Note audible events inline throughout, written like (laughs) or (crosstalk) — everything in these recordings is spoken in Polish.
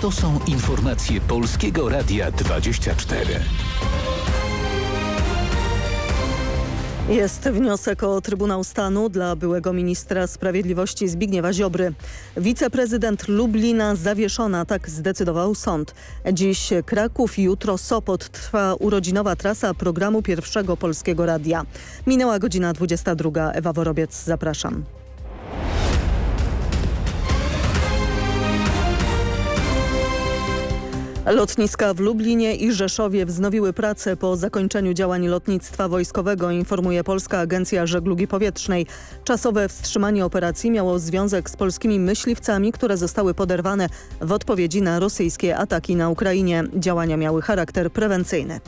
To są informacje Polskiego Radia 24. Jest wniosek o Trybunał Stanu dla byłego ministra sprawiedliwości Zbigniewa Ziobry. Wiceprezydent Lublina zawieszona, tak zdecydował sąd. Dziś Kraków, jutro Sopot trwa urodzinowa trasa programu Pierwszego Polskiego Radia. Minęła godzina 22. Ewa Worobiec, zapraszam. Lotniska w Lublinie i Rzeszowie wznowiły pracę po zakończeniu działań lotnictwa wojskowego, informuje Polska Agencja Żeglugi Powietrznej. Czasowe wstrzymanie operacji miało związek z polskimi myśliwcami, które zostały poderwane w odpowiedzi na rosyjskie ataki na Ukrainie. Działania miały charakter prewencyjny.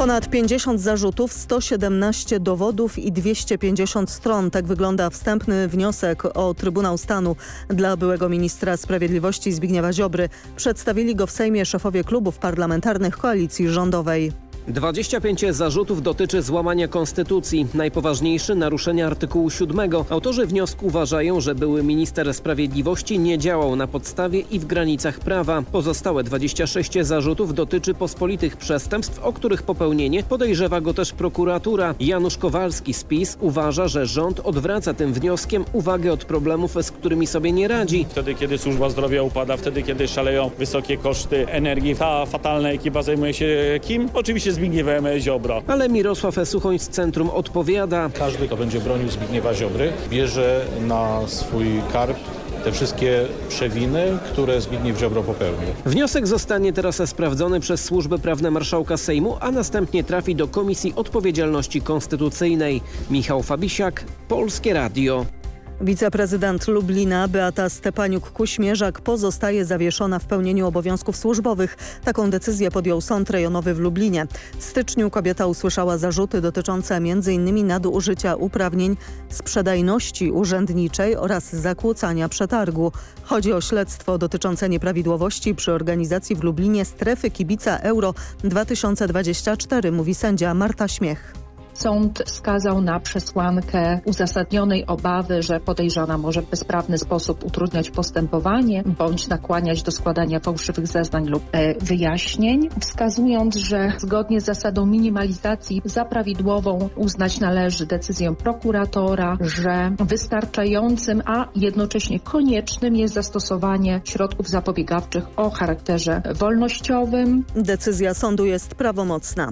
Ponad 50 zarzutów, 117 dowodów i 250 stron. Tak wygląda wstępny wniosek o Trybunał Stanu dla byłego ministra sprawiedliwości Zbigniewa Ziobry. Przedstawili go w Sejmie szefowie klubów parlamentarnych koalicji rządowej. 25 zarzutów dotyczy złamania konstytucji. Najpoważniejszy naruszenia artykułu 7. Autorzy wniosku uważają, że były minister sprawiedliwości nie działał na podstawie i w granicach prawa. Pozostałe 26 zarzutów dotyczy pospolitych przestępstw, o których popełnienie podejrzewa go też prokuratura. Janusz Kowalski z PiS uważa, że rząd odwraca tym wnioskiem uwagę od problemów, z którymi sobie nie radzi. Wtedy, kiedy służba zdrowia upada, wtedy, kiedy szaleją wysokie koszty energii, ta fatalna ekipa zajmuje się kim? Oczywiście Zbigniewem Ziobro. Ale Mirosław Suchoń z Centrum odpowiada. Każdy, kto będzie bronił Zbigniewa Ziobry, bierze na swój karp te wszystkie przewiny, które Zbigniew Ziobro popełnił. Wniosek zostanie teraz sprawdzony przez służby prawne marszałka Sejmu, a następnie trafi do Komisji Odpowiedzialności Konstytucyjnej. Michał Fabisiak, Polskie Radio. Wiceprezydent Lublina Beata Stepaniuk-Kuśmierzak pozostaje zawieszona w pełnieniu obowiązków służbowych. Taką decyzję podjął Sąd Rejonowy w Lublinie. W styczniu kobieta usłyszała zarzuty dotyczące m.in. nadużycia uprawnień, sprzedajności urzędniczej oraz zakłócania przetargu. Chodzi o śledztwo dotyczące nieprawidłowości przy organizacji w Lublinie strefy kibica Euro 2024, mówi sędzia Marta Śmiech. Sąd wskazał na przesłankę uzasadnionej obawy, że podejrzana może w bezprawny sposób utrudniać postępowanie bądź nakłaniać do składania fałszywych zeznań lub e, wyjaśnień, wskazując, że zgodnie z zasadą minimalizacji za prawidłową uznać należy decyzję prokuratora, że wystarczającym, a jednocześnie koniecznym jest zastosowanie środków zapobiegawczych o charakterze wolnościowym. Decyzja sądu jest prawomocna.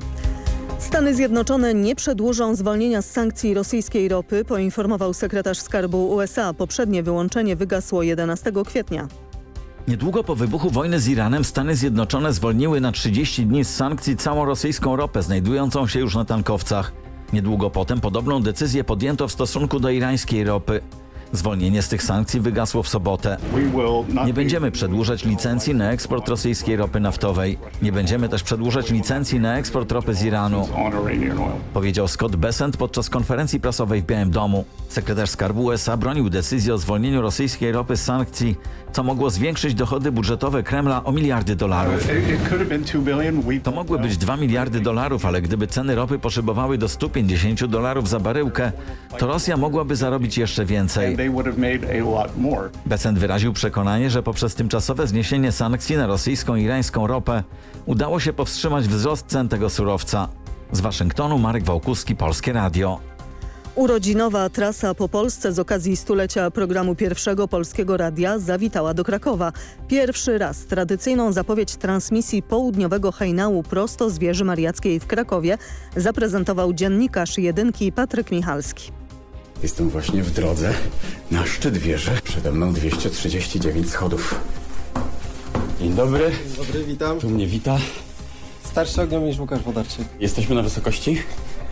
Stany Zjednoczone nie przedłużą zwolnienia z sankcji rosyjskiej ropy, poinformował sekretarz skarbu USA. Poprzednie wyłączenie wygasło 11 kwietnia. Niedługo po wybuchu wojny z Iranem Stany Zjednoczone zwolniły na 30 dni z sankcji całą rosyjską ropę znajdującą się już na tankowcach. Niedługo potem podobną decyzję podjęto w stosunku do irańskiej ropy. Zwolnienie z tych sankcji wygasło w sobotę. Nie będziemy przedłużać licencji na eksport rosyjskiej ropy naftowej. Nie będziemy też przedłużać licencji na eksport ropy z Iranu. Powiedział Scott Bessent podczas konferencji prasowej w Białym Domu. Sekretarz Skarbu USA bronił decyzji o zwolnieniu rosyjskiej ropy z sankcji, co mogło zwiększyć dochody budżetowe Kremla o miliardy dolarów. To mogły być 2 miliardy dolarów, ale gdyby ceny ropy poszybowały do 150 dolarów za baryłkę, to Rosja mogłaby zarobić jeszcze więcej. Besant wyraził przekonanie, że poprzez tymczasowe zniesienie sankcji na rosyjską i irańską ropę udało się powstrzymać wzrost cen tego surowca. Z Waszyngtonu Marek Wałkuski, Polskie Radio. Urodzinowa trasa po Polsce z okazji stulecia programu Pierwszego Polskiego Radia zawitała do Krakowa. Pierwszy raz tradycyjną zapowiedź transmisji południowego hejnału prosto z wieży mariackiej w Krakowie zaprezentował dziennikarz jedynki Patryk Michalski. Jestem właśnie w drodze na szczyt wieży. Przede mną 239 schodów. Dzień dobry. Dzień dobry, witam. Tu mnie wita. Starszy ogniomistrz Łukasz Wodarczyk. Jesteśmy na wysokości?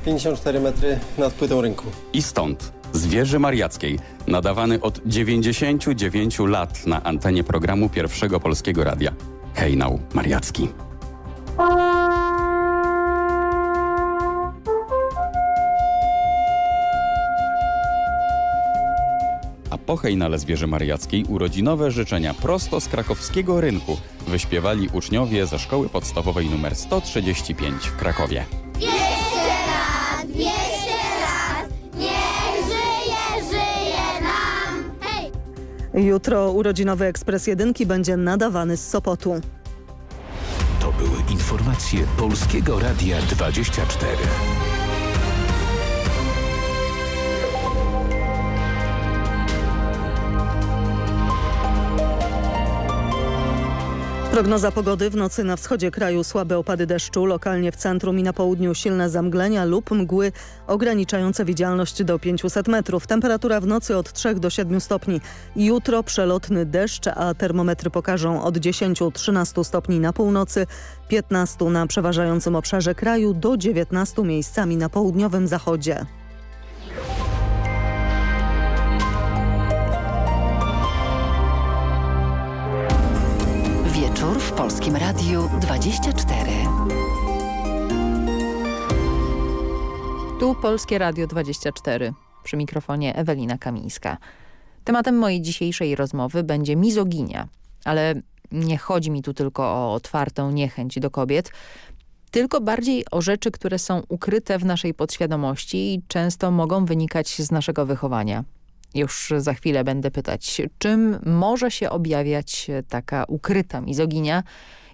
54 metry nad płytą rynku. I stąd, z wieży mariackiej, nadawany od 99 lat na antenie programu Pierwszego Polskiego Radia. Hejnał Mariacki. A po hejnale z wieży mariackiej urodzinowe życzenia prosto z krakowskiego rynku wyśpiewali uczniowie ze szkoły podstawowej nr 135 w Krakowie. Jutro urodzinowy Ekspres Jedynki będzie nadawany z Sopotu. To były informacje Polskiego Radia 24. Prognoza pogody w nocy na wschodzie kraju słabe opady deszczu, lokalnie w centrum i na południu silne zamglenia lub mgły ograniczające widzialność do 500 metrów. Temperatura w nocy od 3 do 7 stopni. Jutro przelotny deszcz, a termometry pokażą od 10-13 stopni na północy, 15 na przeważającym obszarze kraju do 19 miejscami na południowym zachodzie. Polskim Radiu 24. Tu Polskie Radio 24. Przy mikrofonie Ewelina Kamińska. Tematem mojej dzisiejszej rozmowy będzie mizoginia. Ale nie chodzi mi tu tylko o otwartą niechęć do kobiet, tylko bardziej o rzeczy, które są ukryte w naszej podświadomości i często mogą wynikać z naszego wychowania. Już za chwilę będę pytać, czym może się objawiać taka ukryta mizoginia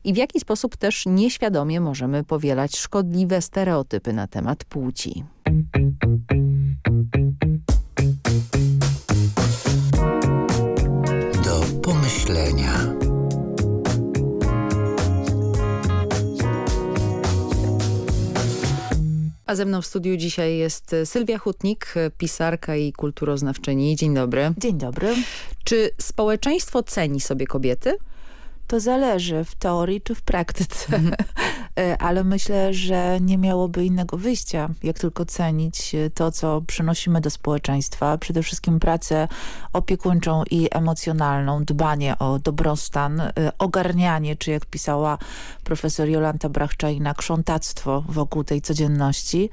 i w jaki sposób też nieświadomie możemy powielać szkodliwe stereotypy na temat płci. A ze mną w studiu dzisiaj jest Sylwia Hutnik, pisarka i kulturoznawczyni. Dzień dobry. Dzień dobry. Czy społeczeństwo ceni sobie kobiety? To zależy w teorii czy w praktyce, (laughs) ale myślę, że nie miałoby innego wyjścia, jak tylko cenić to, co przynosimy do społeczeństwa. Przede wszystkim pracę opiekuńczą i emocjonalną, dbanie o dobrostan, ogarnianie, czy jak pisała profesor Jolanta Brachczajna, krzątactwo wokół tej codzienności.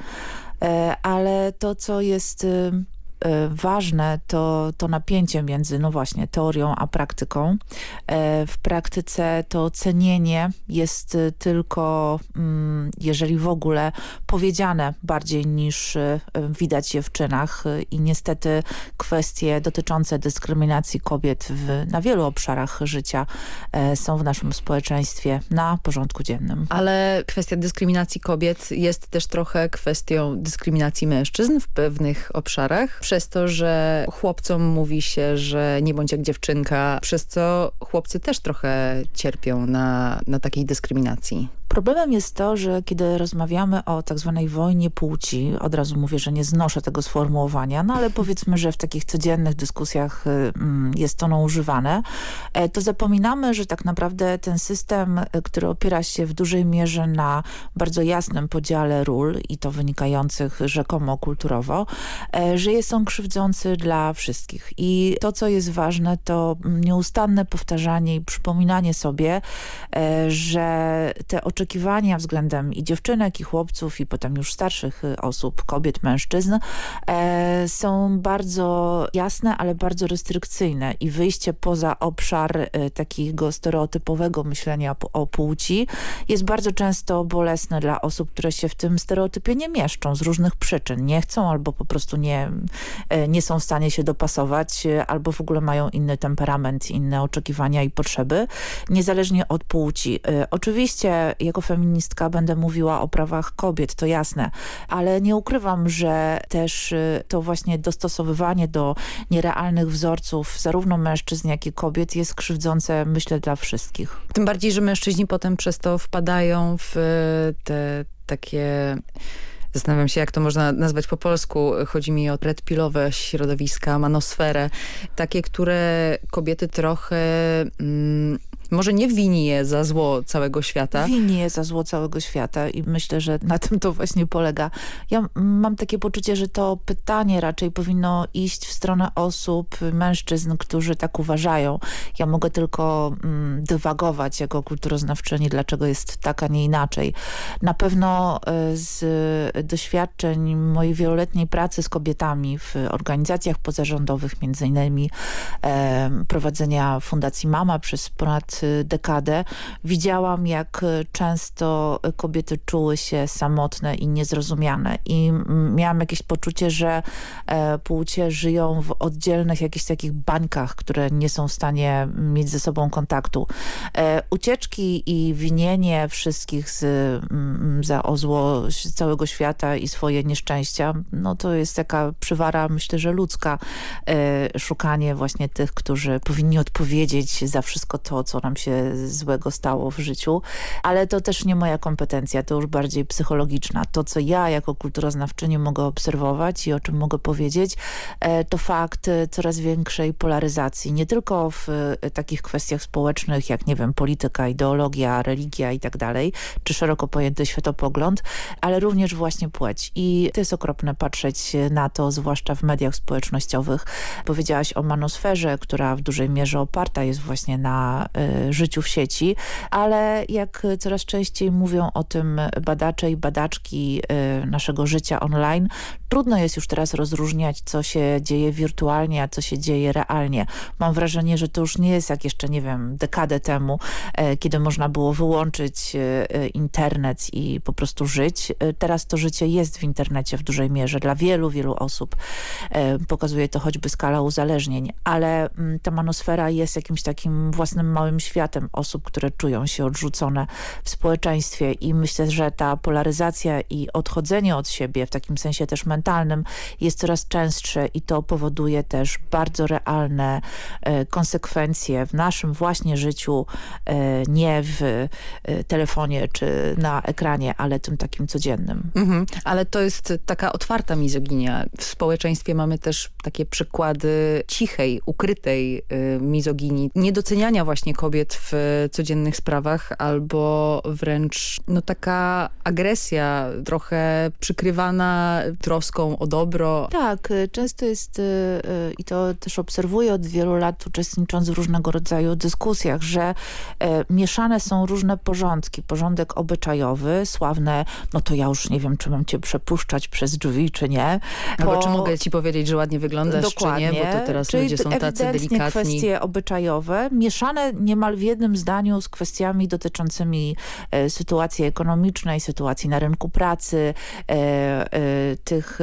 Ale to, co jest ważne to, to napięcie między, no właśnie, teorią a praktyką. W praktyce to cenienie jest tylko, jeżeli w ogóle, powiedziane bardziej niż widać je w czynach i niestety kwestie dotyczące dyskryminacji kobiet w, na wielu obszarach życia są w naszym społeczeństwie na porządku dziennym. Ale kwestia dyskryminacji kobiet jest też trochę kwestią dyskryminacji mężczyzn w pewnych obszarach przez to, że chłopcom mówi się, że nie bądź jak dziewczynka, przez co chłopcy też trochę cierpią na, na takiej dyskryminacji. Problemem jest to, że kiedy rozmawiamy o tak zwanej wojnie płci, od razu mówię, że nie znoszę tego sformułowania, no ale powiedzmy, że w takich codziennych dyskusjach jest ono używane, to zapominamy, że tak naprawdę ten system, który opiera się w dużej mierze na bardzo jasnym podziale ról i to wynikających rzekomo kulturowo, że jest on krzywdzący dla wszystkich. I to, co jest ważne, to nieustanne powtarzanie i przypominanie sobie, że te oczekiwania względem i dziewczynek, i chłopców, i potem już starszych osób, kobiet, mężczyzn są bardzo jasne, ale bardzo restrykcyjne i wyjście poza obszar takiego stereotypowego myślenia o płci jest bardzo często bolesne dla osób, które się w tym stereotypie nie mieszczą z różnych przyczyn. Nie chcą albo po prostu nie, nie są w stanie się dopasować, albo w ogóle mają inny temperament, inne oczekiwania i potrzeby, niezależnie od płci. Oczywiście jako feministka będę mówiła o prawach kobiet, to jasne, ale nie ukrywam, że też to właśnie dostosowywanie do nierealnych wzorców zarówno mężczyzn, jak i kobiet jest krzywdzące, myślę, dla wszystkich. Tym bardziej, że mężczyźni potem przez to wpadają w te takie Zastanawiam się, jak to można nazwać po polsku. Chodzi mi o redpilowe środowiska, manosferę. Takie, które kobiety trochę... Mm, może nie wini je za zło całego świata. Wini je za zło całego świata i myślę, że na tym to właśnie polega. Ja mam takie poczucie, że to pytanie raczej powinno iść w stronę osób, mężczyzn, którzy tak uważają. Ja mogę tylko mm, dywagować jako kulturoznawczyni, dlaczego jest tak, a nie inaczej. Na pewno z doświadczeń mojej wieloletniej pracy z kobietami w organizacjach pozarządowych, między innymi e, prowadzenia Fundacji Mama przez ponad dekadę, widziałam jak często kobiety czuły się samotne i niezrozumiane. I miałam jakieś poczucie, że płcie żyją w oddzielnych jakichś takich bańkach, które nie są w stanie mieć ze sobą kontaktu. Ucieczki i winienie wszystkich z, za o zło całego świata i swoje nieszczęścia, no to jest taka przywara, myślę, że ludzka, e, szukanie właśnie tych, którzy powinni odpowiedzieć za wszystko to, co nam się złego stało w życiu, ale to też nie moja kompetencja, to już bardziej psychologiczna. To, co ja jako kulturoznawczyni mogę obserwować i o czym mogę powiedzieć, e, to fakt e, coraz większej polaryzacji, nie tylko w e, takich kwestiach społecznych, jak nie wiem, polityka, ideologia, religia i tak dalej, czy szeroko pojęty światopogląd, ale również właśnie płeć. I to jest okropne patrzeć na to, zwłaszcza w mediach społecznościowych. Powiedziałaś o manosferze, która w dużej mierze oparta jest właśnie na życiu w sieci, ale jak coraz częściej mówią o tym badacze i badaczki y, naszego życia online, trudno jest już teraz rozróżniać, co się dzieje wirtualnie, a co się dzieje realnie. Mam wrażenie, że to już nie jest jak jeszcze, nie wiem, dekadę temu, e, kiedy można było wyłączyć e, internet i po prostu żyć. Teraz to życie jest w internecie w dużej mierze dla wielu, wielu osób. Pokazuje to choćby skala uzależnień, ale mm, ta manosfera jest jakimś takim własnym małym światem osób, które czują się odrzucone w społeczeństwie i myślę, że ta polaryzacja i odchodzenie od siebie w takim sensie też mentalnym jest coraz częstsze i to powoduje też bardzo realne e, konsekwencje w naszym właśnie życiu, e, nie w e, telefonie czy na ekranie, ale tym takim codziennym. Mhm, ale to jest taka otwarta mizoginia. W społeczeństwie mamy też takie przykłady cichej, ukrytej mizoginii, niedoceniania właśnie kobiet w codziennych sprawach albo wręcz no taka agresja trochę przykrywana troską o dobro. Tak, y, często jest y, i to też obserwuję od wielu lat uczestnicząc w różnego rodzaju dyskusjach, że mieszane są różne porządki. Porządek obyczajowy, sławne, no to ja już nie wiem, czy mam cię przepuszczać przez drzwi, czy nie. Albo czy mogę ci powiedzieć, że ładnie wyglądasz, Dokładnie. czy nie, bo to teraz Czyli ludzie są tacy delikatni. kwestie obyczajowe, mieszane niemal w jednym zdaniu z kwestiami dotyczącymi e, sytuacji ekonomicznej, sytuacji na rynku pracy, e, e, tych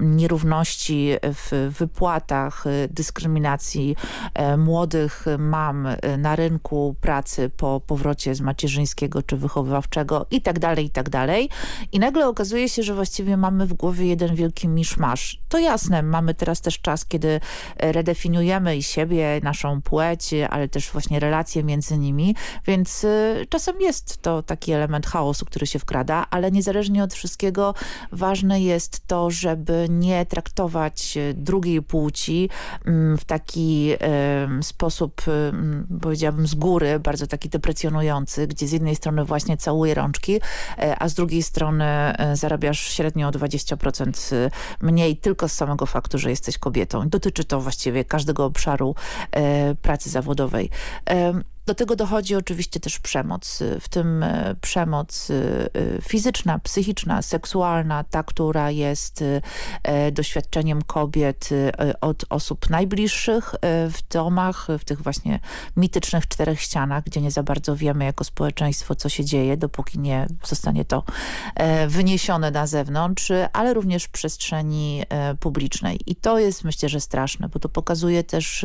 nierówności w wypłatach, dyskryminacji młodych mam na rynku pracy po powrocie z macierzyńskiego czy wychowywawczego i tak dalej, i tak dalej. I nagle okazuje się, że właściwie mamy w głowie jeden wielki miszmasz. To jasne, mamy teraz też czas, kiedy redefiniujemy i siebie, naszą płeć, ale też właśnie relacje między nimi, więc czasem jest to taki element chaosu, który się wkrada, ale niezależnie od wszystkiego ważne jest to, żeby nie traktować e, drugiej płci mm, w taki sposób, powiedziałabym z góry, bardzo taki deprecjonujący, gdzie z jednej strony właśnie całuje rączki, e, a z drugiej strony e, zarabiasz średnio o 20% mniej tylko z samego faktu, że jesteś kobietą. Dotyczy to właściwie każdego obszaru pracy zawodowej. um, Do tego dochodzi oczywiście też przemoc, w tym e, przemoc e, e, fizyczna, psychiczna, seksualna, ta, która jest doświadczeniem kobiet od osób najbliższych w domach, w tych właśnie mitycznych czterech ścianach, gdzie nie za bardzo wiemy jako społeczeństwo, co się dzieje, dopóki nie zostanie to wyniesione na zewnątrz, ale również w przestrzeni publicznej. I to jest myślę, że straszne, bo to pokazuje też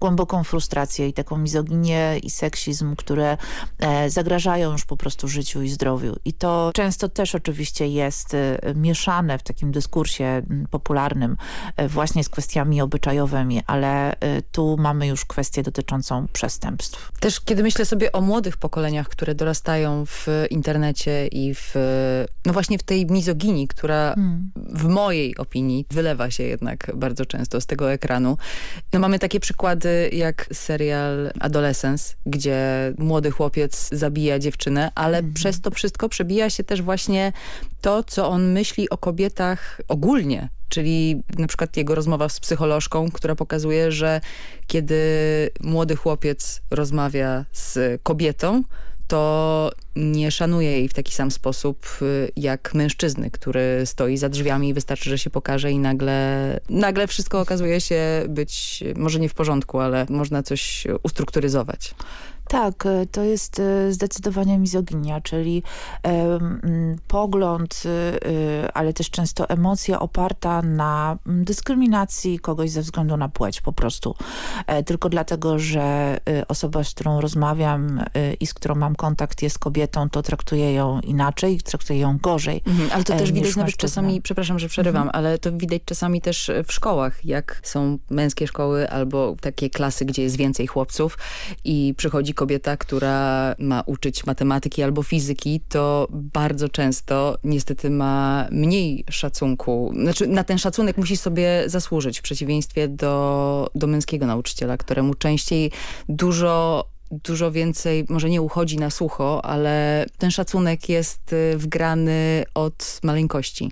głęboką frustrację i taką mizoginię i seksizm, które e, zagrażają już po prostu życiu i zdrowiu. I to często też oczywiście jest e, mieszane w takim dyskursie popularnym e, właśnie z kwestiami obyczajowymi, ale tu mamy już kwestię dotyczącą przestępstw. Też kiedy myślę sobie o młodych pokoleniach, które dorastają w internecie i w, no właśnie w tej mizoginii, która hmm. w mojej opinii wylewa się jednak bardzo często z tego ekranu. No mamy takie przykłady jak serial Adolescence, gdzie młody chłopiec zabija dziewczynę, ale mhm. przez to wszystko przebija się też właśnie to, co on myśli o kobietach ogólnie. Czyli na przykład jego rozmowa z psycholożką, która pokazuje, że kiedy młody chłopiec rozmawia z kobietą, to nie szanuje jej w taki sam sposób y, jak mężczyzny, który stoi za drzwiami i wystarczy, że się pokaże i nagle, nagle wszystko okazuje się być może nie w porządku, ale można coś ustrukturyzować. Tak, e, to jest e, zdecydowanie mizoginia, czyli pogląd, e, ale też często emocja oparta na dyskryminacji kogoś ze względu na płeć po prostu. Tylko dlatego, że osoba, z którą rozmawiam i z którą mam kontakt jest kobietą, to traktuję ją inaczej, traktuję ją gorzej. Mhm, ale to też widać nawet czasami, przepraszam, że przerywam, mhm. ale to widać czasami też w szkołach, jak są męskie szkoły albo takie klasy, gdzie jest więcej chłopców i przychodzi kobieta, która ma uczyć matematyki albo fizyki, to bardzo często niestety ma mniej szacunku. Znaczy na ten szacunek musi sobie zasłużyć w przeciwieństwie do, do męskiego nauczyciela, któremu częściej dużo dużo więcej, może nie uchodzi na sucho, ale ten szacunek jest y, wgrany od maleńkości.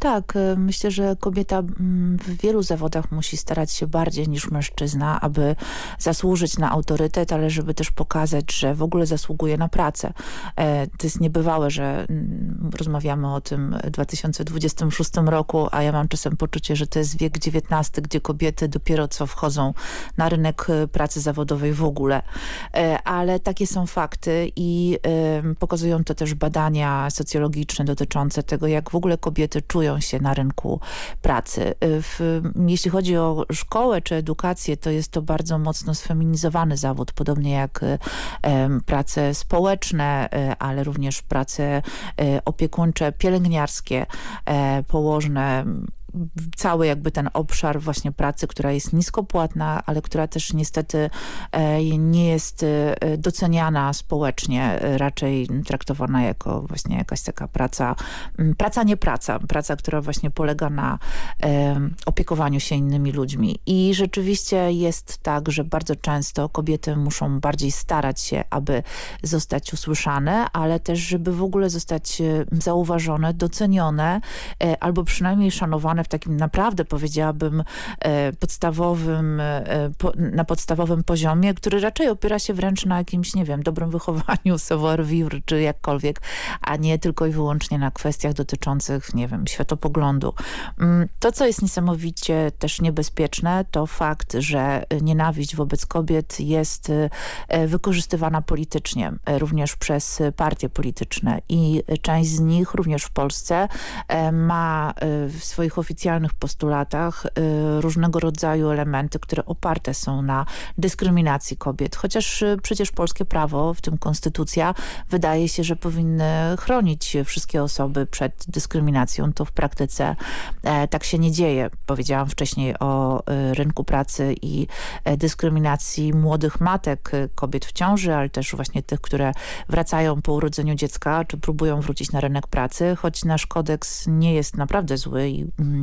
Tak, y, myślę, że kobieta mm, w wielu zawodach musi starać się bardziej niż mężczyzna, aby zasłużyć na autorytet, ale żeby też pokazać, że w ogóle zasługuje na pracę. E, to jest niebywałe, że mm, rozmawiamy o tym w 2026 roku, a ja mam czasem poczucie, że to jest wiek XIX, gdzie kobiety dopiero co wchodzą na rynek y, pracy zawodowej w ogóle. E, ale takie są fakty i pokazują to też badania socjologiczne dotyczące tego, jak w ogóle kobiety czują się na rynku pracy. W, jeśli chodzi o szkołę czy edukację, to jest to bardzo mocno sfeminizowany zawód, podobnie jak prace społeczne, e, ale również prace opiekuńcze, pielęgniarskie, e, położne, cały jakby ten obszar właśnie pracy, która jest niskopłatna, ale która też niestety e, nie jest e, doceniana społecznie, raczej traktowana jako właśnie jakaś taka praca, praca nie praca, praca, która właśnie polega na opiekowaniu się innymi ludźmi. I rzeczywiście jest tak, że bardzo często kobiety muszą bardziej starać się, aby zostać usłyszane, ale też, żeby w ogóle zostać e, zauważone, docenione, albo przynajmniej szanowane w takim naprawdę powiedziałabym e, podstawowym, e, na podstawowym poziomie, który raczej opiera się wręcz na jakimś, nie wiem, dobrym wychowaniu, (laughs) savoir vivre, czy jakkolwiek, a nie tylko i wyłącznie na kwestiach dotyczących, nie wiem, światopoglądu. Mm, to, co jest niesamowicie też niebezpieczne, to fakt, że nienawiść wobec kobiet jest e, wykorzystywana politycznie, również przez partie polityczne i część z nich, również w Polsce, ma w swoich oficjalnych postulatach y, różnego rodzaju elementy, które oparte są na dyskryminacji kobiet. Chociaż y, przecież polskie prawo, w tym konstytucja, wydaje się, że powinny chronić wszystkie osoby przed dyskryminacją. To w praktyce e, tak się nie dzieje. Powiedziałam wcześniej o y, rynku pracy i e, dyskryminacji młodych matek, kobiet w ciąży, ale też właśnie tych, które wracają po urodzeniu dziecka, czy próbują wrócić na rynek pracy, choć nasz kodeks nie jest naprawdę zły i mm,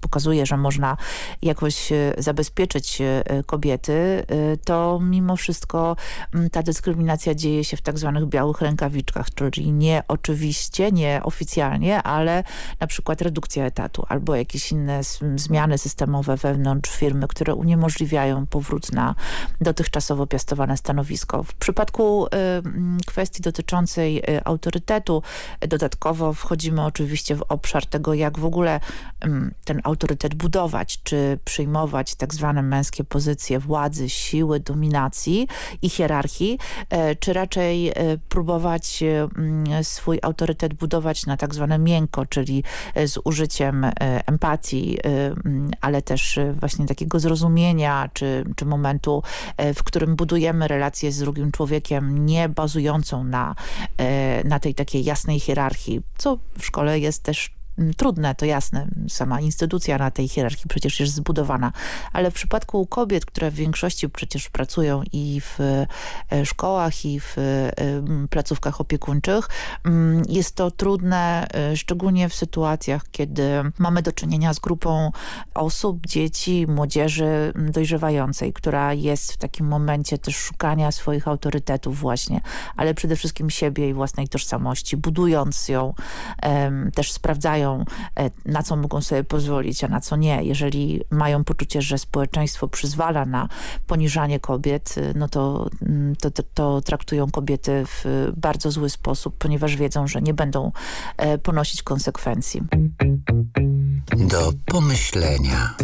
pokazuje, że można jakoś e, zabezpieczyć e, kobiety, e, to mimo wszystko ta dyskryminacja dzieje się w tak zwanych białych rękawiczkach, czyli nie oczywiście, nie oficjalnie, ale na przykład redukcja etatu albo jakieś inne zmiany systemowe wewnątrz firmy, które uniemożliwiają powrót na dotychczasowo piastowane stanowisko. W przypadku kwestii dotyczącej autorytetu dodatkowo wchodzimy oczywiście w obszar tego, jak w ogóle ten autorytet budować, czy przyjmować tak zwane męskie pozycje władzy, siły, dominacji i hierarchii, e, czy raczej e, próbować e, swój autorytet budować na tak zwane miękko, czyli z użyciem empatii, ale też właśnie takiego zrozumienia, czy, czy momentu, w którym budujemy relację z drugim człowiekiem, nie bazującą na, na tej takiej jasnej hierarchii, co w szkole jest też Mm, trudne, to jasne. Sama instytucja na tej hierarchii przecież jest zbudowana. Ale w przypadku kobiet, które w większości przecież pracują i w e, szkołach, i w e, placówkach opiekuńczych, mm, jest to trudne, e, szczególnie w sytuacjach, kiedy mamy do czynienia z grupą osób, dzieci, młodzieży dojrzewającej, która jest w takim momencie też szukania swoich autorytetów właśnie, ale przede wszystkim siebie i własnej tożsamości, budując ją, też sprawdzając mają, na co mogą sobie pozwolić, a na co nie. Jeżeli mają poczucie, że społeczeństwo przyzwala na poniżanie kobiet, no to, mm, to, to, to traktują kobiety w bardzo zły sposób, ponieważ wiedzą, że nie będą ponosić konsekwencji. Do pomyślenia.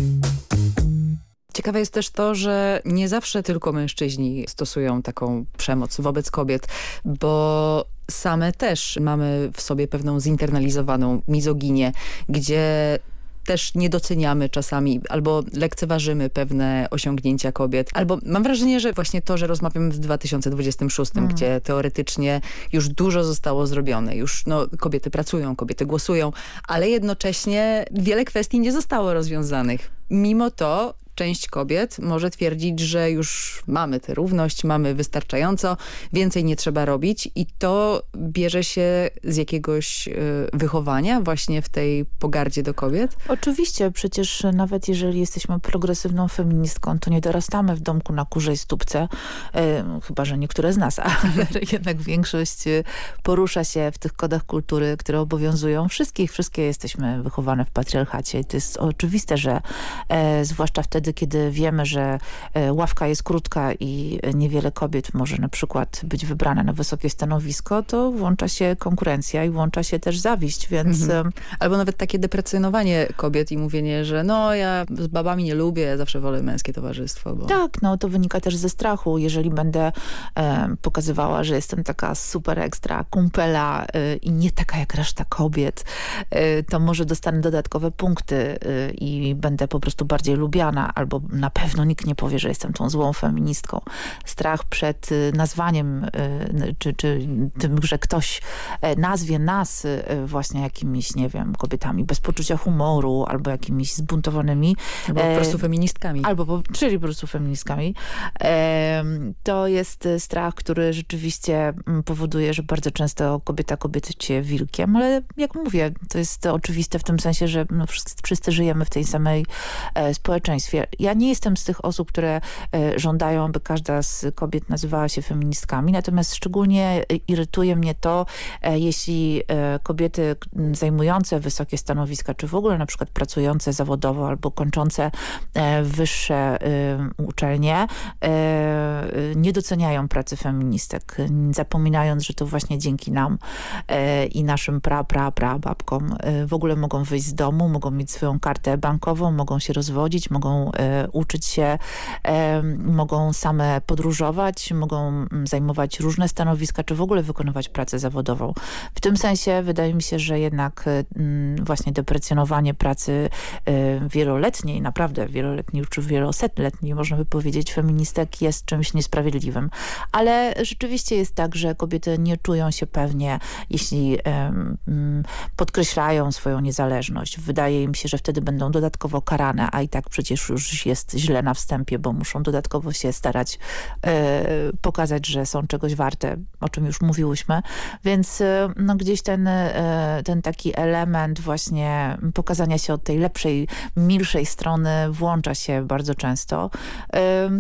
Ciekawe jest też to, że nie zawsze tylko mężczyźni stosują taką przemoc wobec kobiet, bo same też mamy w sobie pewną zinternalizowaną mizoginię, gdzie też nie doceniamy czasami albo lekceważymy pewne osiągnięcia kobiet. Albo mam wrażenie, że właśnie to, że rozmawiamy w 2026, mm. gdzie teoretycznie już dużo zostało zrobione. Już no, kobiety pracują, kobiety głosują, ale jednocześnie wiele kwestii nie zostało rozwiązanych. Mimo to część kobiet może twierdzić, że już mamy tę równość, mamy wystarczająco, więcej nie trzeba robić i to bierze się z jakiegoś y, wychowania właśnie w tej pogardzie do kobiet? Oczywiście, przecież nawet jeżeli jesteśmy progresywną feministką, to nie dorastamy w domku na kurzej stópce, y, chyba, że niektóre z nas, (laughs) ale jednak większość y, porusza się w tych kodach kultury, które obowiązują wszystkich. Wszystkie jesteśmy wychowane w patriarchacie to jest oczywiste, że e, zwłaszcza wtedy, wtedy, kiedy wiemy, że e, ławka jest krótka i niewiele kobiet może na przykład być wybrane na wysokie stanowisko, to włącza się konkurencja i włącza się też zawiść, więc... Mhm. Albo nawet takie deprecjonowanie kobiet i mówienie, że no ja z babami nie lubię, zawsze wolę męskie towarzystwo. Bo... Tak, no to wynika też ze strachu. Jeżeli będę e, pokazywała, że jestem taka super ekstra kumpela e, i nie taka jak reszta kobiet, e, to może dostanę dodatkowe punkty e, i będę po prostu bardziej lubiana, albo na pewno nikt nie powie, że jestem tą złą feministką. Strach przed y, nazwaniem, y, czy, czy tym, że ktoś e, nazwie nas y, właśnie jakimiś, nie wiem, kobietami bez poczucia humoru, albo jakimiś zbuntowanymi. Albo po prostu feministkami. Albo, po, czyli po prostu feministkami. To jest strach, który rzeczywiście mm, powoduje, że bardzo często kobieta kobiecie wilkiem, ale jak mówię, to jest oczywiste w tym sensie, że no wszyscy, wszyscy żyjemy w tej samej e, ja nie jestem z tych osób, które e, żądają, by każda z kobiet nazywała się feministkami, natomiast szczególnie irytuje mnie to, e, jeśli e, kobiety zajmujące wysokie stanowiska, czy w ogóle na przykład pracujące zawodowo albo kończące wyższe uczelnie, nie doceniają pracy feministek, zapominając, że to właśnie dzięki nam i naszym pra, pra, pra babkom w ogóle mogą wyjść z domu, mogą mieć swoją kartę bankową, mogą się rozwodzić, mogą E, uczyć się, mogą same podróżować, mogą mm, zajmować różne stanowiska, czy w ogóle wykonywać pracę zawodową. W tym sensie wydaje mi się, że jednak e, mm, właśnie deprecjonowanie pracy wieloletniej, naprawdę wieloletniej czy wielosetletniej, można by powiedzieć, feministek jest czymś niesprawiedliwym. Ale rzeczywiście jest tak, że kobiety nie czują się pewnie, jeśli mm, podkreślają swoją niezależność. Wydaje im się, że wtedy będą dodatkowo karane, a i tak przecież już już jest źle na wstępie, bo muszą dodatkowo się starać e, pokazać, że są czegoś warte, o czym już mówiłyśmy. Więc e, no, gdzieś ten, e, ten taki element właśnie pokazania się od tej lepszej, milszej strony włącza się bardzo często.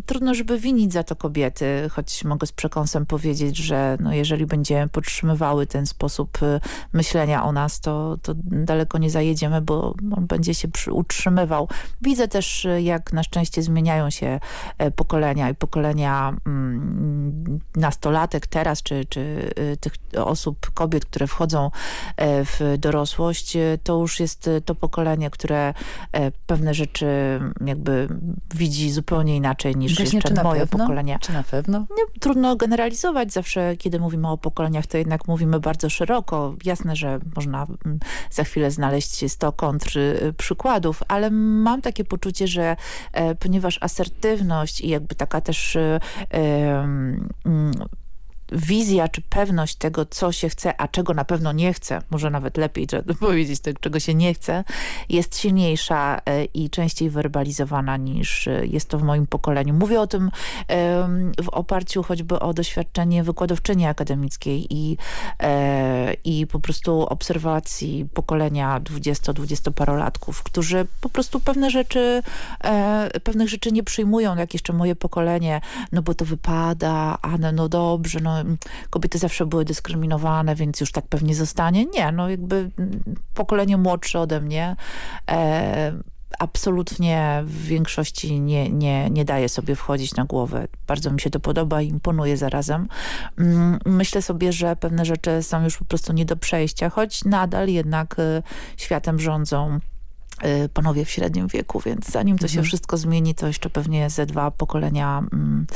Trudno, żeby winić za to kobiety, choć mogę z przekąsem powiedzieć, że no, jeżeli będziemy podtrzymywały ten sposób myślenia o nas, to, to daleko nie zajedziemy, bo on będzie się utrzymywał. Widzę też, jak jak na szczęście zmieniają się e, pokolenia i pokolenia mm, nastolatek teraz, czy, czy y, tych osób, kobiet, które wchodzą e, w dorosłość, e, to już jest to pokolenie, które pewne rzeczy jakby widzi zupełnie inaczej niż Właśnie, jeszcze moje pewno? pokolenie. Czy na pewno? Trudno generalizować. Zawsze, kiedy mówimy o pokoleniach, to jednak mówimy bardzo szeroko. Jasne, że można mm, za chwilę znaleźć 100 kontr przykładów, ale mam takie poczucie, że E, ponieważ asertywność i jakby taka też e, wizja czy pewność tego, co się chce, a czego na pewno nie chce, może nawet lepiej (laughs) powiedzieć tego, czego się nie chce, jest silniejsza e, i częściej werbalizowana niż e, jest to w moim pokoleniu. Mówię o tym w oparciu choćby o doświadczenie wykładowczyni akademickiej i, e, i po prostu obserwacji pokolenia 20-20 parolatków, którzy po prostu pewne rzeczy, pewnych rzeczy nie przyjmują, jak jeszcze moje pokolenie, no bo to wypada, a no, no dobrze, no kobiety zawsze były dyskryminowane, więc już tak pewnie zostanie. Nie, no jakby pokolenie młodsze ode mnie e, absolutnie w większości nie, nie, nie daje sobie wchodzić na głowę. Bardzo mi się to podoba i imponuje zarazem. Myślę sobie, że pewne rzeczy są już po prostu nie do przejścia, choć nadal jednak y, światem rządzą panowie w średnim wieku, więc zanim to mhm. się wszystko zmieni, to jeszcze pewnie ze dwa pokolenia mm,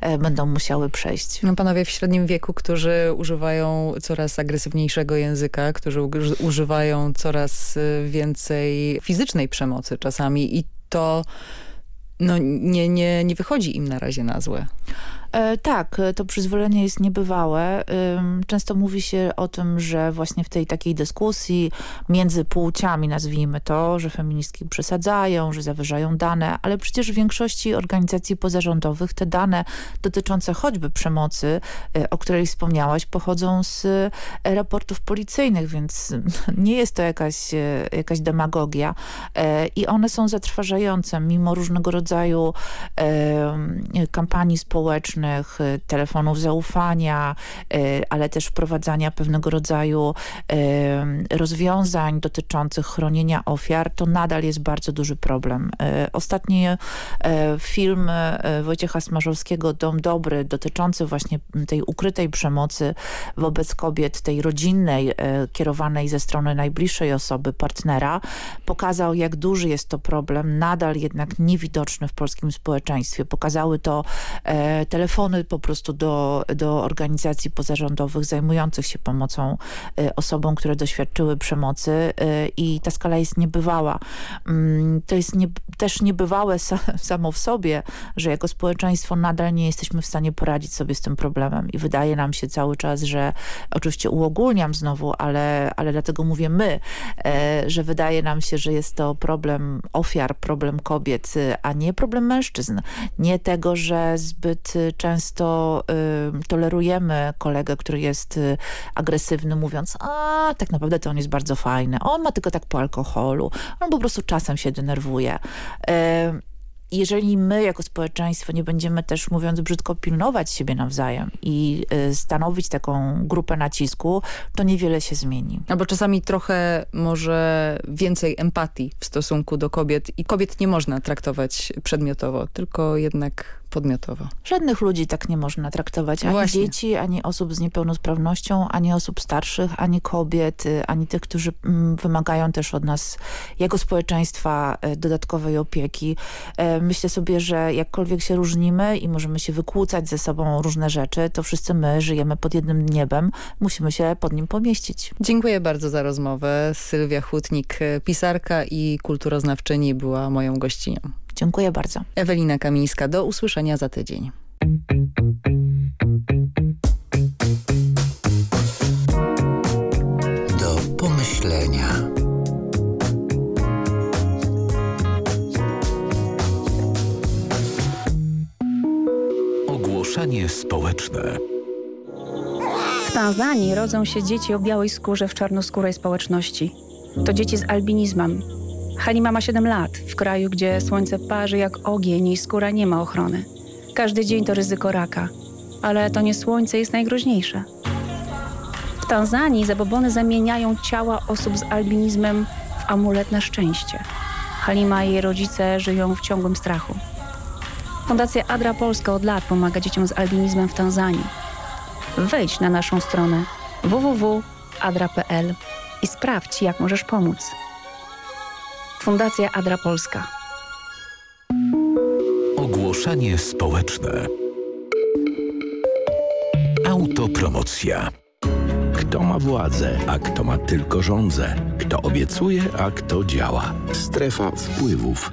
e, będą musiały przejść. No, panowie w średnim wieku, którzy używają coraz agresywniejszego języka, którzy używają coraz y, więcej fizycznej przemocy czasami i to no, nie, nie, nie wychodzi im na razie na złe. E, tak, e, to przyzwolenie jest niebywałe. Często mówi się o tym, że właśnie w tej takiej dyskusji między płciami, nazwijmy to, że feministki przesadzają, że zawyżają dane, ale przecież w większości organizacji pozarządowych te dane dotyczące choćby przemocy, e, o której wspomniałaś, pochodzą z raportów policyjnych, więc (laughs) nie jest to jakaś, jakaś demagogia i one są zatrważające, mimo różnego rodzaju kampanii społecznych, y, telefonów zaufania, y, ale też wprowadzania pewnego rodzaju y, rozwiązań dotyczących chronienia ofiar, to nadal jest bardzo duży problem. Ostatni film Wojciecha Smarzowskiego Dom Dobry dotyczący właśnie tej ukrytej przemocy wobec kobiet, tej rodzinnej, kierowanej ze strony najbliższej osoby, partnera, pokazał jak duży jest to problem, nadal jednak niewidoczny w polskim społeczeństwie. Pokazały to telefony telefony po prostu do, do organizacji pozarządowych zajmujących się pomocą y, osobom, które doświadczyły przemocy y, i ta skala jest niebywała. Mm, to jest nie, też niebywałe (laughs) samo w sobie, że jako społeczeństwo nadal nie jesteśmy w stanie poradzić sobie z tym problemem i wydaje nam się cały czas, że oczywiście uogólniam znowu, ale, ale dlatego mówię my, e, że wydaje nam się, że jest to problem ofiar, problem kobiet, a nie problem mężczyzn. Nie tego, że zbyt często y, tolerujemy kolegę, który jest y, agresywny, mówiąc, a tak naprawdę to on jest bardzo fajny, on ma tylko tak po alkoholu, on po prostu czasem się denerwuje. Y, jeżeli my jako społeczeństwo nie będziemy też, mówiąc brzydko, pilnować siebie nawzajem i y, stanowić taką grupę nacisku, to niewiele się zmieni. Albo czasami trochę może więcej empatii w stosunku do kobiet i kobiet nie można traktować przedmiotowo, tylko jednak podmiotowo. Żadnych ludzi tak nie można traktować. Ani Właśnie. dzieci, ani osób z niepełnosprawnością, ani osób starszych, ani kobiet, y, ani tych, którzy mm, wymagają też od nas jako społeczeństwa y, dodatkowej opieki. E, myślę sobie, że jakkolwiek się różnimy i możemy się wykłócać ze sobą różne rzeczy, to wszyscy my żyjemy pod jednym niebem. Musimy się pod nim pomieścić. Dziękuję bardzo za rozmowę. Sylwia Hutnik, pisarka i kulturoznawczyni była moją gościnią. Dziękuję bardzo. Ewelina Kamińska, do usłyszenia za tydzień. Do pomyślenia. Ogłoszenie społeczne. W Tanzanii rodzą się dzieci o białej skórze w czarnoskórej społeczności. To dzieci z albinizmem, Halima ma 7 lat, w kraju, gdzie słońce parzy jak ogień i skóra nie ma ochrony. Każdy dzień to ryzyko raka, ale to nie słońce jest najgroźniejsze. W Tanzanii zabobony zamieniają ciała osób z albinizmem w amulet na szczęście. Halima i jej rodzice żyją w ciągłym strachu. Fundacja Adra Polska od lat pomaga dzieciom z albinizmem w Tanzanii. Wejdź na naszą stronę www.adra.pl i sprawdź, jak możesz pomóc. Fundacja Adra Polska. Ogłoszenie społeczne. Autopromocja. Kto ma władzę, a kto ma tylko rządzę? Kto obiecuje, a kto działa? Strefa wpływów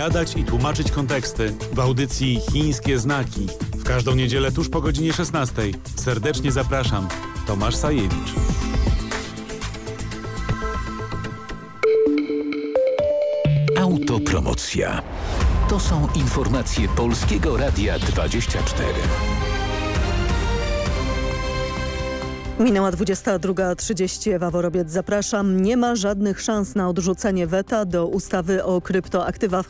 i tłumaczyć konteksty w audycji Chińskie Znaki. W każdą niedzielę tuż po godzinie 16. Serdecznie zapraszam. Tomasz Sajewicz. Autopromocja. To są informacje Polskiego Radia 24. Minęła 22.30. Ewa Worobiec, zapraszam. Nie ma żadnych szans na odrzucenie weta do ustawy o kryptoaktywach,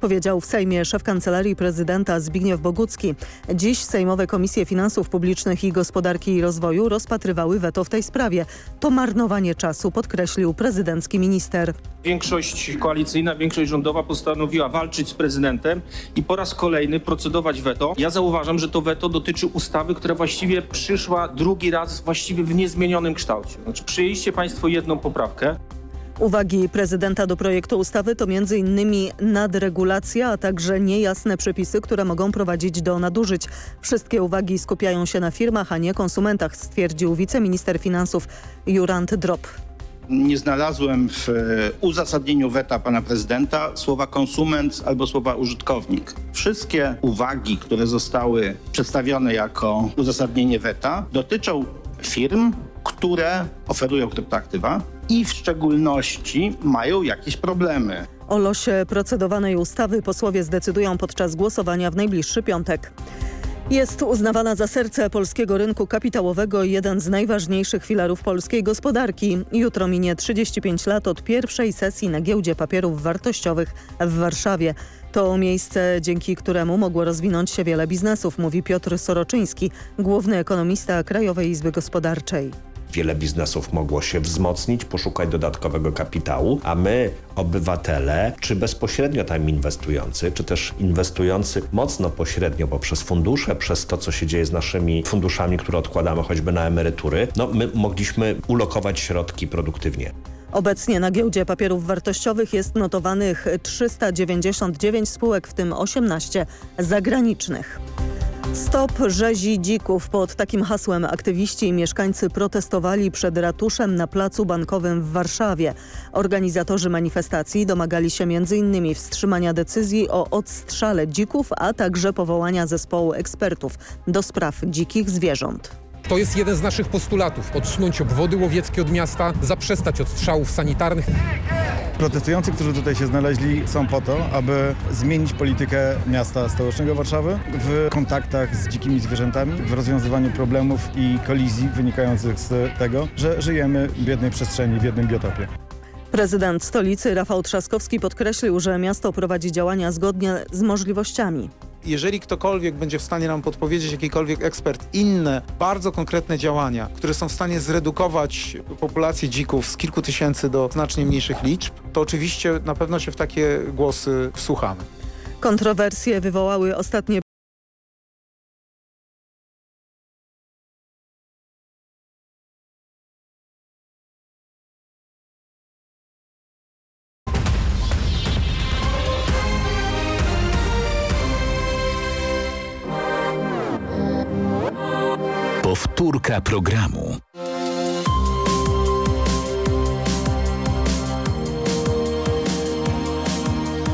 powiedział w Sejmie szef Kancelarii Prezydenta Zbigniew Bogucki. Dziś Sejmowe Komisje Finansów Publicznych i Gospodarki i Rozwoju rozpatrywały weto w tej sprawie. To marnowanie czasu, podkreślił prezydencki minister. Większość koalicyjna, większość rządowa postanowiła walczyć z prezydentem i po raz kolejny procedować weto. Ja zauważam, że to weto dotyczy ustawy, która właściwie przyszła drugi raz właściwie w niezmienionym kształcie. Znaczy przyjęliście Państwo jedną poprawkę. Uwagi prezydenta do projektu ustawy to m.in. nadregulacja, a także niejasne przepisy, które mogą prowadzić do nadużyć. Wszystkie uwagi skupiają się na firmach, a nie konsumentach, stwierdził wiceminister finansów Jurand Drop. Nie znalazłem w uzasadnieniu weta pana prezydenta słowa konsument albo słowa użytkownik. Wszystkie uwagi, które zostały przedstawione jako uzasadnienie weta dotyczą firm, które oferują kryptoaktywa i w szczególności mają jakieś problemy. O losie procedowanej ustawy posłowie zdecydują podczas głosowania w najbliższy piątek. Jest uznawana za serce polskiego rynku kapitałowego i jeden z najważniejszych filarów polskiej gospodarki. Jutro minie 35 lat od pierwszej sesji na giełdzie papierów wartościowych w Warszawie. To miejsce, dzięki któremu mogło rozwinąć się wiele biznesów, mówi Piotr Soroczyński, główny ekonomista Krajowej Izby Gospodarczej. Wiele biznesów mogło się wzmocnić, poszukać dodatkowego kapitału, a my, obywatele, czy bezpośrednio tam inwestujący, czy też inwestujący mocno pośrednio poprzez fundusze, przez to, co się dzieje z naszymi funduszami, które odkładamy choćby na emerytury, no my mogliśmy ulokować środki produktywnie. Obecnie na giełdzie papierów wartościowych jest notowanych 399 spółek, w tym 18 zagranicznych. Stop rzezi dzików. Pod takim hasłem aktywiści i mieszkańcy protestowali przed ratuszem na placu bankowym w Warszawie. Organizatorzy manifestacji domagali się m.in. wstrzymania decyzji o odstrzale dzików, a także powołania zespołu ekspertów do spraw dzikich zwierząt. To jest jeden z naszych postulatów. Odsunąć obwody łowieckie od miasta, zaprzestać odstrzałów sanitarnych. Protestujący, którzy tutaj się znaleźli są po to, aby zmienić politykę miasta stołecznego Warszawy w kontaktach z dzikimi zwierzętami, w rozwiązywaniu problemów i kolizji wynikających z tego, że żyjemy w jednej przestrzeni, w jednym biotopie. Prezydent stolicy Rafał Trzaskowski podkreślił, że miasto prowadzi działania zgodnie z możliwościami jeżeli ktokolwiek będzie w stanie nam podpowiedzieć, jakikolwiek ekspert, inne bardzo konkretne działania, które są w stanie zredukować populację dzików z kilku tysięcy do znacznie mniejszych liczb, to oczywiście na pewno się w takie głosy wsłuchamy. Kontrowersje wywołały ostatnie Powtórka programu.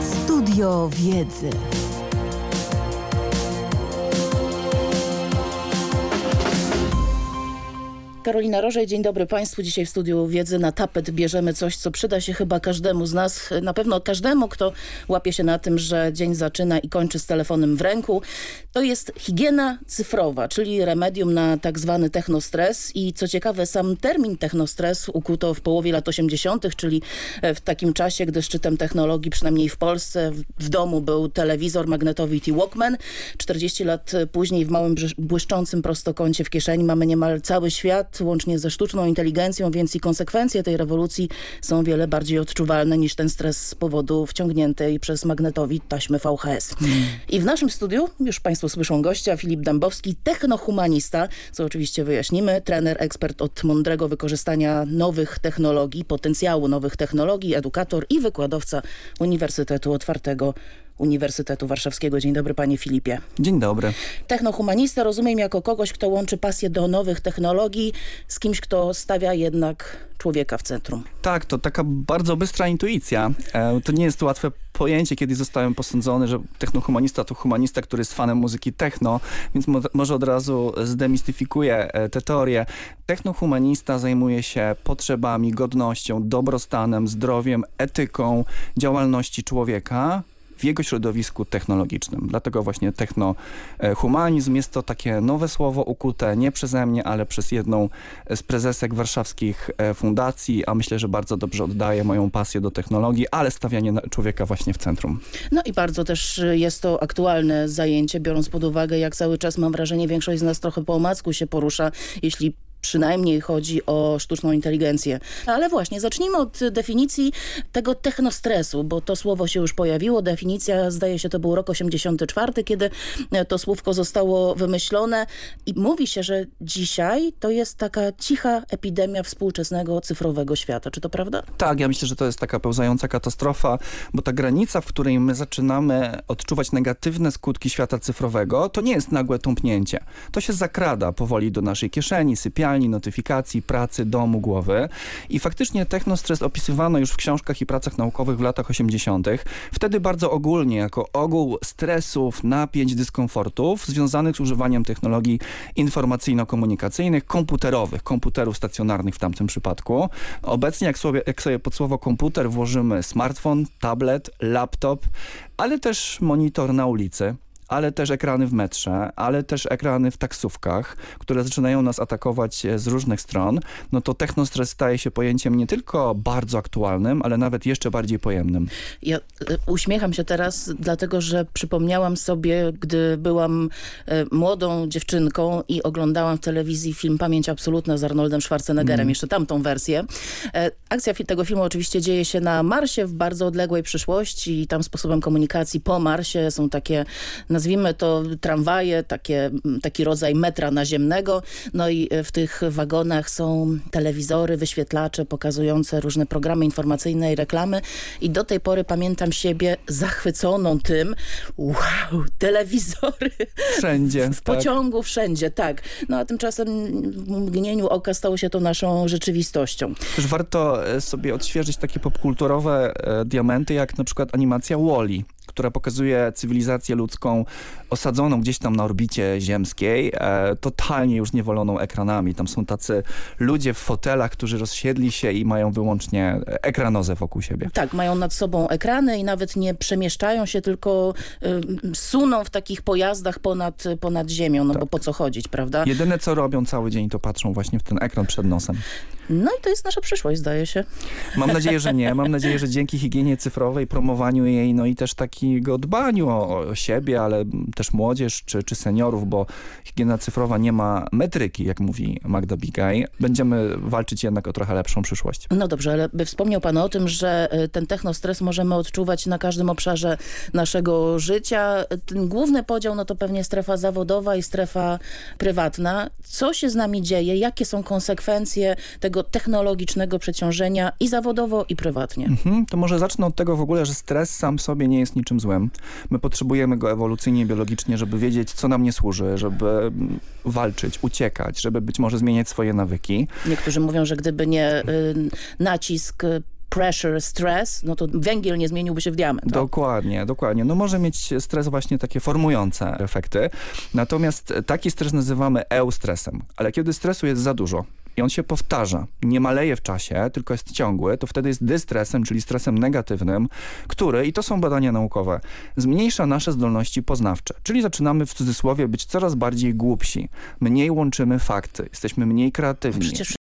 Studio Wiedzy. Karolina Rożej, dzień dobry Państwu. Dzisiaj w studiu Wiedzy na tapet bierzemy coś, co przyda się chyba każdemu z nas. Na pewno każdemu, kto łapie się na tym, że dzień zaczyna i kończy z telefonem w ręku. To jest higiena cyfrowa, czyli remedium na tak zwany technostres. I co ciekawe, sam termin technostres ukuto w połowie lat 80., czyli w takim czasie, gdy szczytem technologii, przynajmniej w Polsce, w domu był telewizor magnetowity Walkman. 40 lat później w małym błyszczącym prostokącie w kieszeni mamy niemal cały świat łącznie ze sztuczną inteligencją, więc i konsekwencje tej rewolucji są wiele bardziej odczuwalne niż ten stres z powodu wciągniętej przez magnetowid taśmy VHS. I w naszym studiu, już Państwo słyszą gościa, Filip Dębowski, technohumanista, co oczywiście wyjaśnimy, trener, ekspert od mądrego wykorzystania nowych technologii, potencjału nowych technologii, edukator i wykładowca Uniwersytetu Otwartego Uniwersytetu Warszawskiego. Dzień dobry panie Filipie. Dzień dobry. Technohumanista rozumiem jako kogoś, kto łączy pasję do nowych technologii z kimś, kto stawia jednak człowieka w centrum. Tak, to taka bardzo bystra intuicja. E, to nie jest łatwe pojęcie, kiedy zostałem posądzony, że technohumanista to humanista, który jest fanem muzyki techno, więc mo może od razu zdemistyfikuję e, tę teorię. Technohumanista zajmuje się potrzebami, godnością, dobrostanem, zdrowiem, etyką działalności człowieka, w jego środowisku technologicznym. Dlatego właśnie technohumanizm jest to takie nowe słowo ukute nie przeze mnie, ale przez jedną z prezesek warszawskich e, fundacji, a myślę, że bardzo dobrze oddaje moją pasję do technologii, ale stawianie człowieka właśnie w centrum. No i bardzo też jest to aktualne zajęcie, biorąc pod uwagę, jak cały czas mam wrażenie, większość z nas trochę po omacku się porusza, jeśli przynajmniej chodzi o sztuczną inteligencję. Ale właśnie, zacznijmy od definicji tego technostresu, bo to słowo się już pojawiło. Definicja, zdaje się, to był rok 84, kiedy to słówko zostało wymyślone i mówi się, że dzisiaj to jest taka cicha epidemia współczesnego cyfrowego świata. Czy to prawda? Tak, ja myślę, że to jest taka pełzająca katastrofa, bo ta granica, w której my zaczynamy odczuwać negatywne skutki świata cyfrowego, to nie jest nagłe tąpnięcie. To się zakrada powoli do naszej kieszeni, sypialni, sypialni, notyfikacji, pracy, domu, głowy. I faktycznie technostres opisywano już w książkach i pracach naukowych w latach 80. Wtedy bardzo ogólnie, jako ogół stresów, napięć, dyskomfortów związanych z używaniem technologii informacyjno-komunikacyjnych, komputerowych, komputerów stacjonarnych w tamtym przypadku. Obecnie jak sobie, jak sobie pod słowo komputer włożymy smartfon, tablet, laptop, ale też monitor na ulicy, ale też ekrany w metrze, ale też ekrany w taksówkach, które zaczynają nas atakować e, z różnych stron, no to technostres staje się pojęciem nie tylko bardzo aktualnym, ale nawet jeszcze bardziej pojemnym. Ja e, uśmiecham się teraz, dlatego że przypomniałam sobie, gdy byłam e, młodą dziewczynką i oglądałam w telewizji film Pamięć Absolutna z Arnoldem Schwarzeneggerem, mm. jeszcze tamtą wersję. Akcja tego filmu oczywiście dzieje się na Marsie w bardzo odległej przyszłości i tam sposobem komunikacji po Marsie są takie nazwijmy to tramwaje, takie, taki rodzaj metra naziemnego. No i e, w tych wagonach są telewizory, wyświetlacze pokazujące różne programy informacyjne i reklamy. I do tej pory pamiętam siebie zachwyconą tym, wow, telewizory. Wszędzie. W, tak. pociągu, wszędzie, tak. No a tymczasem w mgnieniu oka stało się to naszą rzeczywistością. Też warto e, sobie odświeżyć takie popkulturowe e, diamenty, jak na przykład animacja Wally która pokazuje cywilizację ludzką osadzoną gdzieś tam na orbicie ziemskiej, e, totalnie już niewoloną ekranami. Tam są tacy ludzie w fotelach, którzy rozsiedli się i mają wyłącznie ekranozę wokół siebie. Tak, mają nad sobą ekrany i nawet nie przemieszczają się, tylko y, suną w takich pojazdach ponad, ponad ziemią, no tak. bo po co chodzić, prawda? Jedyne co robią cały dzień to patrzą właśnie w ten ekran przed nosem. No i to jest nasza przyszłość, zdaje się. Mam nadzieję, że nie. Mam nadzieję, że dzięki higienie cyfrowej, promowaniu jej, no i też takiego dbaniu o, siebie, ale też młodzież czy, czy seniorów, bo higiena cyfrowa nie ma metryki, jak mówi Magda Bigaj. Będziemy walczyć jednak o trochę lepszą przyszłość. No dobrze, ale wspomniał pan o tym, że e, ten technostres możemy odczuwać na każdym obszarze naszego życia. Ten główny podział, no to pewnie strefa zawodowa i strefa prywatna. Co się z nami dzieje? Jakie są konsekwencje tego technologicznego przeciążenia i zawodowo, i prywatnie. Mhm, to może zacznę od tego w ogóle, że stres sam sobie nie jest niczym złym. My potrzebujemy go ewolucyjnie, biologicznie, żeby wiedzieć, co nam nie służy, żeby mm, walczyć, uciekać, żeby być może zmieniać swoje nawyki. Niektórzy mówią, że gdyby nie y, nacisk pressure, stress, no to węgiel nie zmieniłby się w diament. Tak? Dokładnie, dokładnie. No może mieć stres właśnie takie formujące efekty. Natomiast taki stres nazywamy eustresem. Ale kiedy stresu jest za dużo, i on się powtarza, nie maleje w czasie, tylko jest ciągły, to wtedy jest dystresem, czyli stresem negatywnym, który, i to są badania naukowe, zmniejsza nasze zdolności poznawcze. Czyli zaczynamy w cudzysłowie być coraz bardziej głupsi. Mniej łączymy fakty, jesteśmy mniej kreatywni. Przecież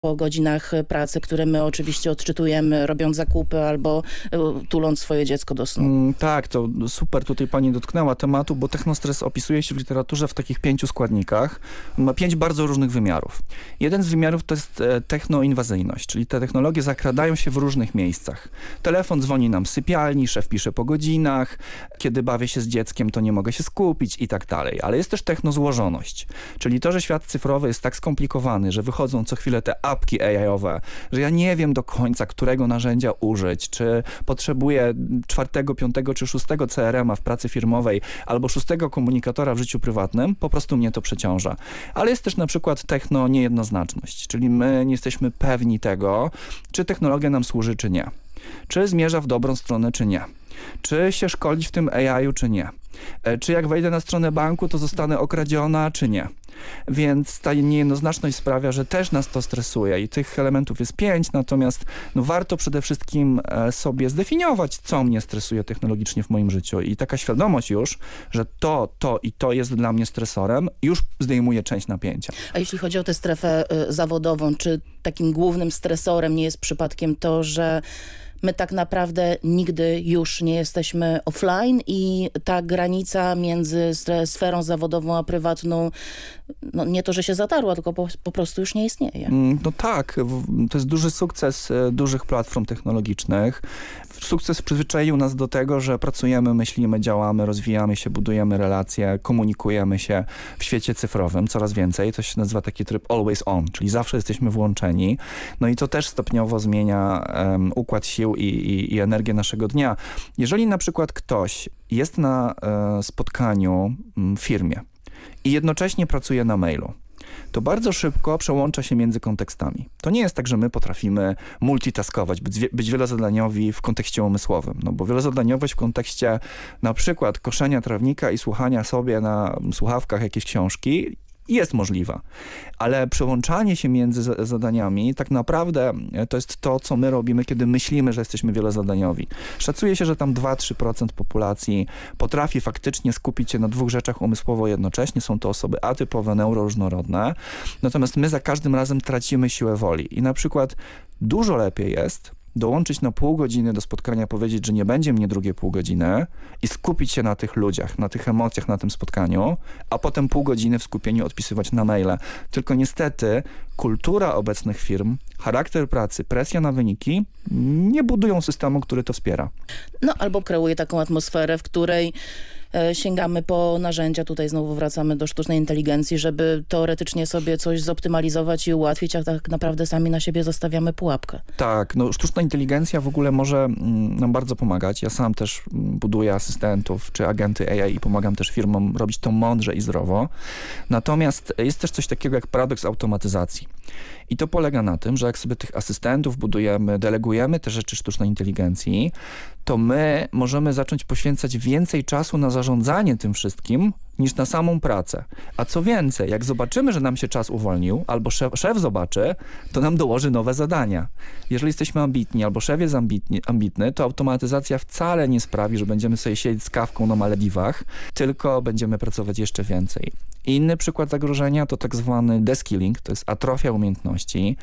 po godzinach pracy, które my oczywiście odczytujemy, robiąc zakupy albo e, tuląc swoje dziecko do snu. Mm, tak, to super tutaj pani dotknęła tematu, bo technostres opisuje się w literaturze w takich pięciu składnikach. Ma pięć bardzo różnych wymiarów. Jeden z wymiarów to jest e, technoinwazyjność, czyli te technologie zakradają się w różnych miejscach. Telefon dzwoni nam z sypialni, szef pisze po godzinach, kiedy bawię się z dzieckiem, to nie mogę się skupić i tak dalej. Ale jest też technozłożoność, czyli to, że świat cyfrowy jest tak skomplikowany, że wychodzą co chwilę te apki AI-owe, że ja nie wiem do końca, którego narzędzia użyć, czy potrzebuję czwartego, piątego czy szóstego CRM-a w pracy firmowej albo szóstego komunikatora w życiu prywatnym, po prostu mnie to przeciąża. Ale jest też na przykład techno niejednoznaczność, czyli my nie jesteśmy pewni tego, czy technologia nam służy, czy nie. Czy zmierza w dobrą stronę, czy nie. Czy się szkolić w tym AI-u, czy nie. E, czy jak wejdę na stronę banku, to zostanę okradziona, czy nie. Więc ta niejednoznaczność sprawia, że też nas to stresuje i tych elementów jest pięć, natomiast no, warto przede wszystkim e, sobie zdefiniować, co mnie stresuje technologicznie w moim życiu i taka świadomość już, że to, to i to jest dla mnie stresorem, już zdejmuje część napięcia. A jeśli chodzi o tę strefę y, zawodową, czy takim głównym stresorem nie jest przypadkiem to, że my tak naprawdę nigdy już nie jesteśmy offline i ta granica między sferą zawodową a prywatną, no nie to, że się zatarła, tylko po, po prostu już nie istnieje. Mm, no tak, to jest duży sukces e, dużych platform technologicznych. Sukces przyzwyczaił nas do tego, że pracujemy, myślimy, działamy, rozwijamy się, budujemy relacje, komunikujemy się w świecie cyfrowym coraz więcej. To się nazywa taki tryb always on, czyli zawsze jesteśmy włączeni. No i to też stopniowo zmienia um, układ sił i, i, i energię naszego dnia. Jeżeli na przykład ktoś jest na e, spotkaniu w firmie i jednocześnie pracuje na mailu, to bardzo szybko przełącza się między kontekstami. To nie jest tak, że my potrafimy multitaskować, być, być wielozadaniowi w kontekście umysłowym, no bo wielozadaniowość w kontekście na przykład koszenia trawnika i słuchania sobie na słuchawkach jakiejś książki jest możliwa. Ale przełączanie się między zadaniami tak naprawdę e, to jest to, co my robimy, kiedy myślimy, że jesteśmy wielozadaniowi. Szacuje się, że tam 2-3% populacji potrafi faktycznie skupić się na dwóch rzeczach umysłowo jednocześnie. Są to osoby atypowe, neuroróżnorodne. Natomiast my za każdym razem tracimy siłę woli. I na przykład dużo lepiej jest dołączyć na pół godziny do spotkania, powiedzieć, że nie będzie mnie drugie pół godziny i skupić się na tych ludziach, na tych emocjach na tym spotkaniu, a potem pół godziny w skupieniu odpisywać na maile. Tylko niestety kultura obecnych firm, charakter pracy, presja na wyniki nie budują systemu, który to wspiera. No albo kreuje taką atmosferę, w której sięgamy po narzędzia, tutaj znowu wracamy do sztucznej inteligencji, żeby teoretycznie sobie coś zoptymalizować i ułatwić, a tak naprawdę sami na siebie zostawiamy pułapkę. Tak, no sztuczna inteligencja w ogóle może mm, nam bardzo pomagać. Ja sam też mm, buduję asystentów czy agenty AI i pomagam też firmom robić to mądrze i zdrowo. Natomiast jest też coś takiego jak paradoks automatyzacji. I to polega na tym, że jak sobie tych asystentów budujemy, delegujemy te rzeczy sztucznej inteligencji, to my możemy zacząć poświęcać więcej czasu na zarządzanie tym wszystkim, niż na samą pracę. A co więcej, jak zobaczymy, że nam się czas uwolnił, albo szef, szef zobaczy, to nam dołoży nowe zadania. Jeżeli jesteśmy ambitni, albo szef jest ambitni, ambitny, to automatyzacja wcale nie sprawi, że będziemy sobie siedzieć z kawką na Malediwach, tylko będziemy pracować jeszcze więcej. Inny przykład zagrożenia to tak zwany deskilling, to jest atrofia umiejętności.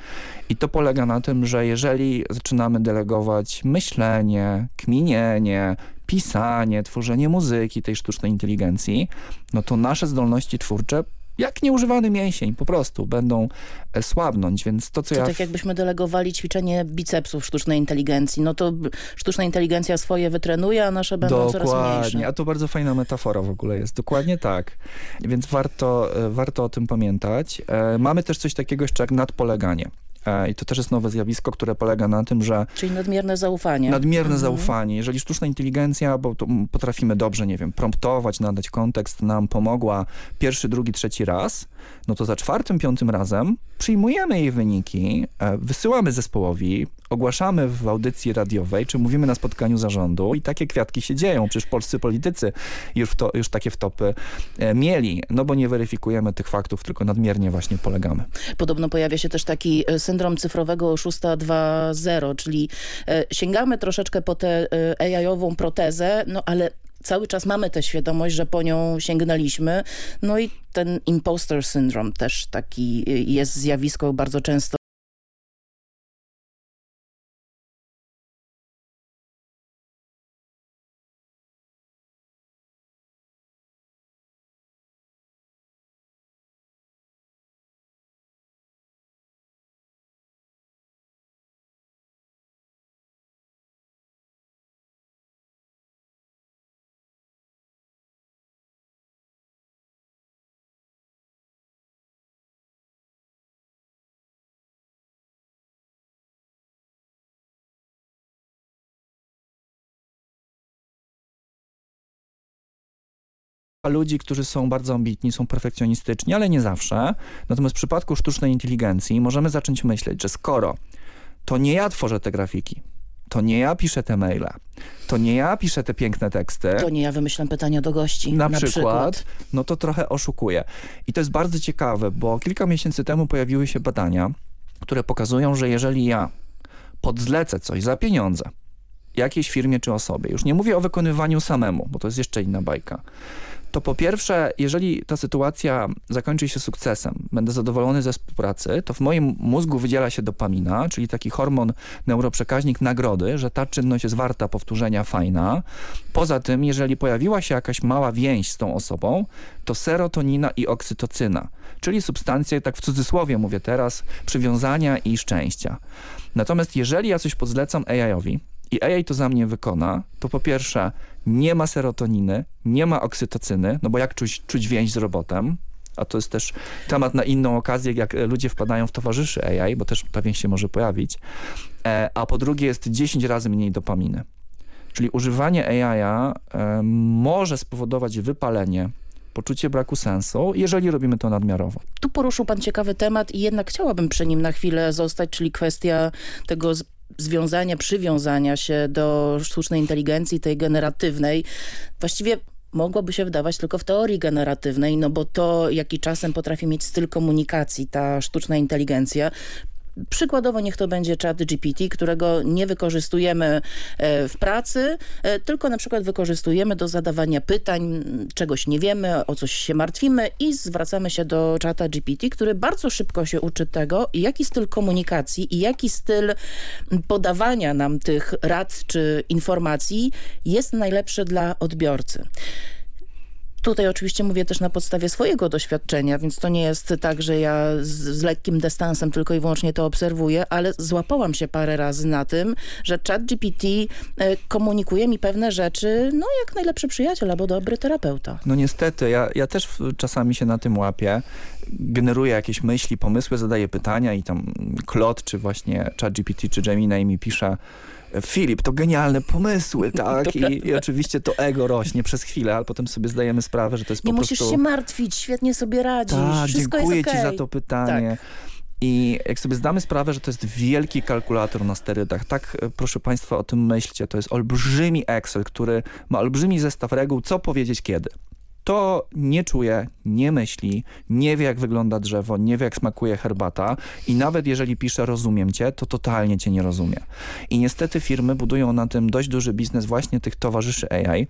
I to polega na tym, że jeżeli zaczynamy delegować myślenie, kminienie, pisanie, tworzenie muzyki tej sztucznej inteligencji, no to nasze zdolności twórcze jak nieużywany mięsień, po prostu będą e, słabnąć, więc to co to ja... tak jakbyśmy delegowali ćwiczenie bicepsów sztucznej inteligencji, no to sztuczna inteligencja swoje wytrenuje, a nasze będą Dokładnie. coraz mniejsze. a to bardzo fajna metafora w ogóle jest, dokładnie tak, więc warto, e, warto o tym pamiętać. E, mamy też coś takiego jeszcze jak nadpoleganie. E, I to też jest nowe zjawisko, które polega na tym, że... Czyli nadmierne zaufanie. Nadmierne mhm. zaufanie. Jeżeli sztuczna inteligencja, bo potrafimy dobrze, nie wiem, promptować, nadać kontekst, nam pomogła pierwszy, drugi, trzeci raz, no to za czwartym, piątym razem przyjmujemy jej wyniki, e, wysyłamy zespołowi, ogłaszamy w audycji radiowej, czy mówimy na spotkaniu zarządu i takie kwiatki się dzieją. Przecież polscy politycy już, to, już takie wtopy e, mieli, no bo nie weryfikujemy tych faktów, tylko nadmiernie właśnie polegamy. Podobno pojawia się też taki e, syndrom cyfrowego oszusta 2.0, czyli sięgamy troszeczkę po tę AI-ową protezę, no ale cały czas mamy tę świadomość, że po nią sięgnęliśmy. No i ten imposter syndrome też taki jest zjawisko bardzo często ludzi, którzy są bardzo ambitni, są perfekcjonistyczni, ale nie zawsze. Natomiast w przypadku sztucznej inteligencji możemy zacząć myśleć, że skoro to nie ja tworzę te grafiki, to nie ja piszę te maile, to nie ja piszę te piękne teksty. To nie ja wymyślam pytania do gości. Na, na przykład, przykład, no to trochę oszukuję. I to jest bardzo ciekawe, bo kilka miesięcy temu pojawiły się badania, które pokazują, że jeżeli ja podzlecę coś za pieniądze jakiejś firmie czy osobie, już nie mówię o wykonywaniu samemu, bo to jest jeszcze inna bajka, to po pierwsze, jeżeli ta sytuacja zakończy się sukcesem, będę zadowolony ze współpracy, to w moim mózgu wydziela się dopamina, czyli taki hormon, neuroprzekaźnik nagrody, że ta czynność jest warta powtórzenia, fajna. Poza tym, jeżeli pojawiła się jakaś mała więź z tą osobą, to serotonina i oksytocyna, czyli substancje, tak w cudzysłowie mówię teraz, przywiązania i szczęścia. Natomiast jeżeli ja coś podzlecam AI-owi, i AI to za mnie wykona, to po pierwsze nie ma serotoniny, nie ma oksytocyny, no bo jak czuć, czuć więź z robotem, a to jest też temat na inną okazję, jak ludzie wpadają w towarzyszy AI, bo też ta więź się może pojawić. E, a po drugie jest 10 razy mniej dopaminy. Czyli używanie AI e, może spowodować wypalenie, poczucie braku sensu, jeżeli robimy to nadmiarowo. Tu poruszył pan ciekawy temat i jednak chciałabym przy nim na chwilę zostać, czyli kwestia tego związania, przywiązania się do sztucznej inteligencji, tej generatywnej. Właściwie mogłoby się wydawać tylko w teorii generatywnej, no bo to, jaki czasem potrafi mieć styl komunikacji ta sztuczna inteligencja, Przykładowo niech to będzie chat GPT, którego nie wykorzystujemy e, w pracy, e, tylko na przykład wykorzystujemy do zadawania pytań, czegoś nie wiemy, o coś się martwimy i zwracamy się do czata GPT, który bardzo szybko się uczy tego, jaki styl komunikacji i jaki styl podawania nam tych rad czy informacji jest najlepszy dla odbiorcy. Tutaj oczywiście mówię też na podstawie swojego doświadczenia, więc to nie jest tak, że ja z, z, lekkim dystansem tylko i wyłącznie to obserwuję, ale złapałam się parę razy na tym, że chat GPT e, komunikuje mi pewne rzeczy, no jak najlepszy przyjaciel albo dobry terapeuta. No niestety, ja, ja też czasami się na tym łapię. Generuję jakieś myśli, pomysły, zadaję pytania i tam Claude, czy właśnie chat GPT, czy Gemini mi pisze Filip, to genialne pomysły, (laughs) tak? I, I, oczywiście to ego rośnie przez chwilę, ale potem sobie zdajemy sprawę, że to jest Nie po prostu... Nie musisz się martwić, świetnie sobie radzisz, tak, wszystko dziękuję okay. ci za to pytanie. Tak. I jak sobie zdamy sprawę, że to jest wielki kalkulator na sterydach, tak e, proszę Państwa o tym myślcie, to jest olbrzymi Excel, który ma olbrzymi zestaw reguł, co powiedzieć kiedy to nie czuje, nie myśli, nie wie jak wygląda drzewo, nie wie jak smakuje herbata i nawet jeżeli pisze rozumiem cię, to totalnie cię nie rozumie. I niestety firmy budują na tym dość duży biznes właśnie tych towarzyszy AI.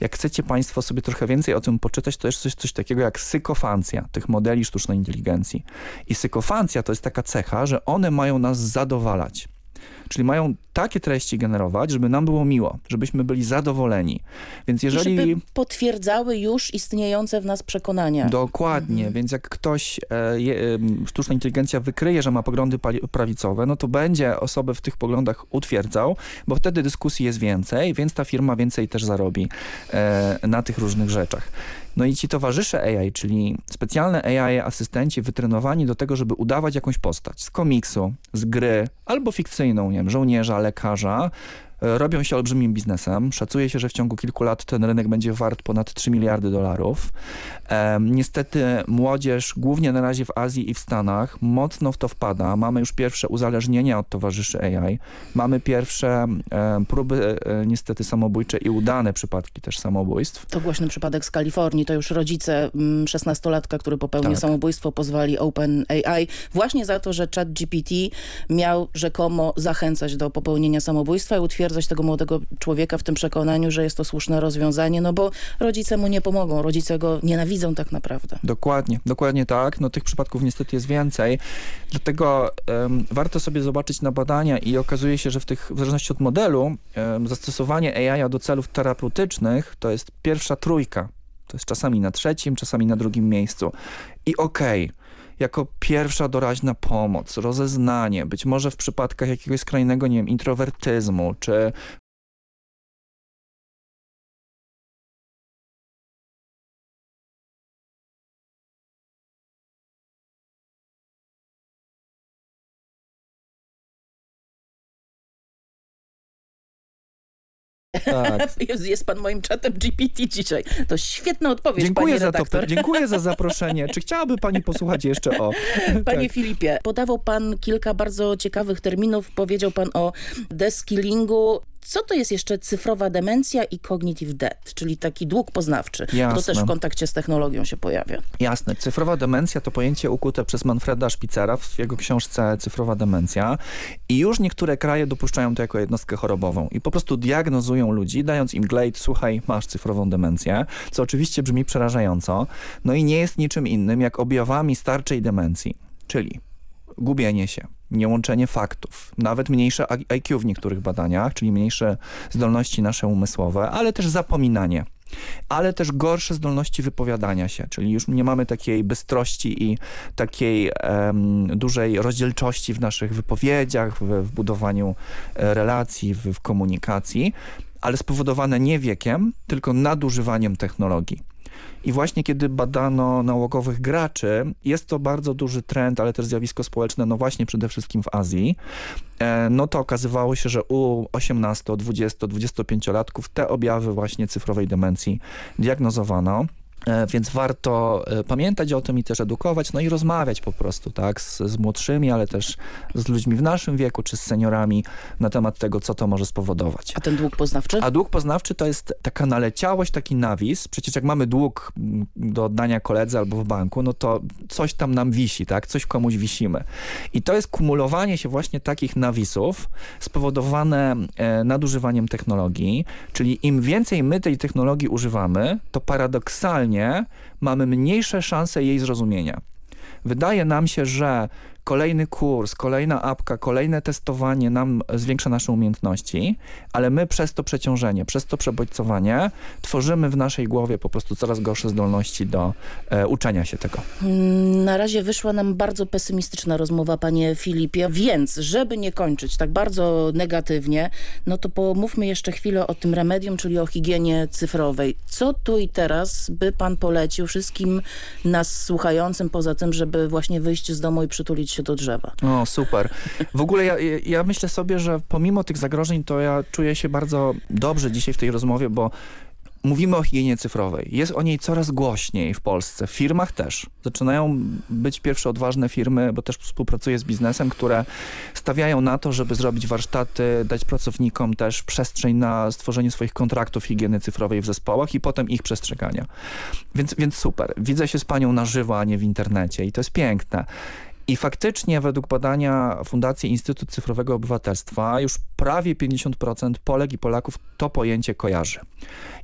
Jak chcecie Państwo sobie trochę więcej o tym poczytać, to jest coś, coś takiego jak sykofancja tych modeli sztucznej inteligencji. I sykofancja to jest taka cecha, że one mają nas zadowalać. Czyli mają takie treści generować, żeby nam było miło, żebyśmy byli zadowoleni. Więc jeżeli... I żeby potwierdzały już istniejące w nas przekonania. Dokładnie, mhm. więc jak ktoś, e, je, sztuczna inteligencja wykryje, że ma poglądy prawicowe, no to będzie osobę w tych poglądach utwierdzał, bo wtedy dyskusji jest więcej, więc ta firma więcej też zarobi e, na tych różnych rzeczach. No i ci towarzysze AI, czyli specjalne AI asystenci wytrenowani do tego, żeby udawać jakąś postać z komiksu, z gry albo fikcyjną, nie wiem, żołnierza, lekarza, robią się olbrzymim biznesem. Szacuje się, że w ciągu kilku lat ten rynek będzie wart ponad 3 miliardy dolarów. E, niestety młodzież, głównie na razie w Azji i w Stanach, mocno w to wpada. Mamy już pierwsze uzależnienia od towarzyszy AI. Mamy pierwsze e, próby e, niestety samobójcze i udane przypadki też samobójstw. To głośny przypadek z Kalifornii. To już rodzice 16-latka, który popełnił tak. samobójstwo, pozwali OpenAI właśnie za to, że chat GPT miał rzekomo zachęcać do popełnienia samobójstwa i utwierdzać utwierdzać tego młodego człowieka w tym przekonaniu, że jest to słuszne rozwiązanie, no bo rodzice mu nie pomogą, rodzice go nienawidzą tak naprawdę. Dokładnie, dokładnie tak. No tych przypadków niestety jest więcej. Dlatego um, warto sobie zobaczyć na badania i okazuje się, że w tych, w zależności od modelu, um, zastosowanie AI do celów terapeutycznych to jest pierwsza trójka. To jest czasami na trzecim, czasami na drugim miejscu. I okej, okay, jako pierwsza doraźna pomoc, rozeznanie, być może w przypadkach jakiegoś skrajnego, nie wiem, introwertyzmu, czy Tak. (laughs) jest, jest pan moim czatem GPT dzisiaj. To świetna odpowiedź, dziękuję za to, Dziękuję za (laughs) zaproszenie. Czy chciałaby pani posłuchać jeszcze o... Panie tak. Filipie, podawał pan kilka bardzo ciekawych terminów. Powiedział pan o deskillingu. Co to jest jeszcze cyfrowa demencja i cognitive debt, czyli taki dług poznawczy? Jasne. To też w kontakcie z technologią się pojawia. Jasne. Cyfrowa demencja to pojęcie ukute przez Manfreda Spicera w jego książce Cyfrowa demencja i już niektóre kraje dopuszczają to jako jednostkę chorobową i po prostu diagnozują ludzi, dając im glejt, słuchaj, masz cyfrową demencję, co oczywiście brzmi przerażająco, no i nie jest niczym innym jak objawami starczej demencji, czyli gubienie się, niełączenie faktów, nawet mniejsze IQ w niektórych badaniach, czyli mniejsze zdolności nasze umysłowe, ale też zapominanie ale też gorsze zdolności wypowiadania się, czyli już nie mamy takiej bystrości i takiej um, dużej rozdzielczości w naszych wypowiedziach, w, w budowaniu e, relacji, w, w komunikacji, ale spowodowane nie wiekiem, tylko nadużywaniem technologii. I właśnie kiedy badano nałogowych graczy, jest to bardzo duży trend, ale też zjawisko społeczne, no właśnie przede wszystkim w Azji, e, no to okazywało się, że u 18, 20, 25-latków te objawy właśnie cyfrowej demencji diagnozowano. E, więc warto e, pamiętać o tym i też edukować, no i rozmawiać po prostu, tak, z, z, młodszymi, ale też z ludźmi w naszym wieku, czy z seniorami na temat tego, co to może spowodować. A ten dług poznawczy? A dług poznawczy to jest taka naleciałość, taki nawis. Przecież jak mamy dług mm, do oddania koledze albo w banku, no to coś tam nam wisi, tak, coś komuś wisimy. I to jest kumulowanie się właśnie takich nawisów spowodowane e, nadużywaniem technologii, czyli im więcej my tej technologii używamy, to paradoksalnie mamy mniejsze szanse jej zrozumienia. Wydaje nam się, że kolejny kurs, kolejna apka, kolejne testowanie nam zwiększa nasze umiejętności, ale my przez to przeciążenie, przez to przebodźcowanie tworzymy w naszej głowie po prostu coraz gorsze zdolności do e, uczenia się tego. Mm, na razie wyszła nam bardzo pesymistyczna rozmowa, panie Filipie, więc żeby nie kończyć tak bardzo negatywnie, no to pomówmy jeszcze chwilę o tym remedium, czyli o higienie cyfrowej. Co tu i teraz by pan polecił wszystkim nas słuchającym, poza tym, żeby właśnie wyjść z domu i przytulić się do drzewa. O, super. W ogóle ja, ja myślę sobie, że pomimo tych zagrożeń, to ja czuję się bardzo dobrze dzisiaj w tej rozmowie, bo Mówimy o higienie cyfrowej. Jest o niej coraz głośniej w Polsce. W firmach też. Zaczynają być pierwsze odważne firmy, bo też współpracuję z biznesem, które stawiają na to, żeby zrobić warsztaty, dać pracownikom też przestrzeń na stworzenie swoich kontraktów higieny cyfrowej w zespołach i potem ich przestrzegania. Więc, więc super. Widzę się z panią na żywo, a nie w internecie i to jest piękne. I faktycznie według badania Fundacji Instytut Cyfrowego Obywatelstwa już prawie 50% Polek i Polaków to pojęcie kojarzy.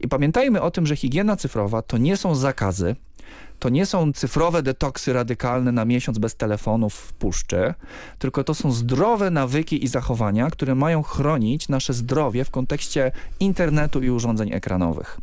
I pamiętajmy o tym, że higiena cyfrowa to nie są zakazy, to nie są cyfrowe detoksy radykalne na miesiąc bez telefonów w puszczy, tylko to są zdrowe nawyki i zachowania, które mają chronić nasze zdrowie w kontekście internetu i urządzeń ekranowych.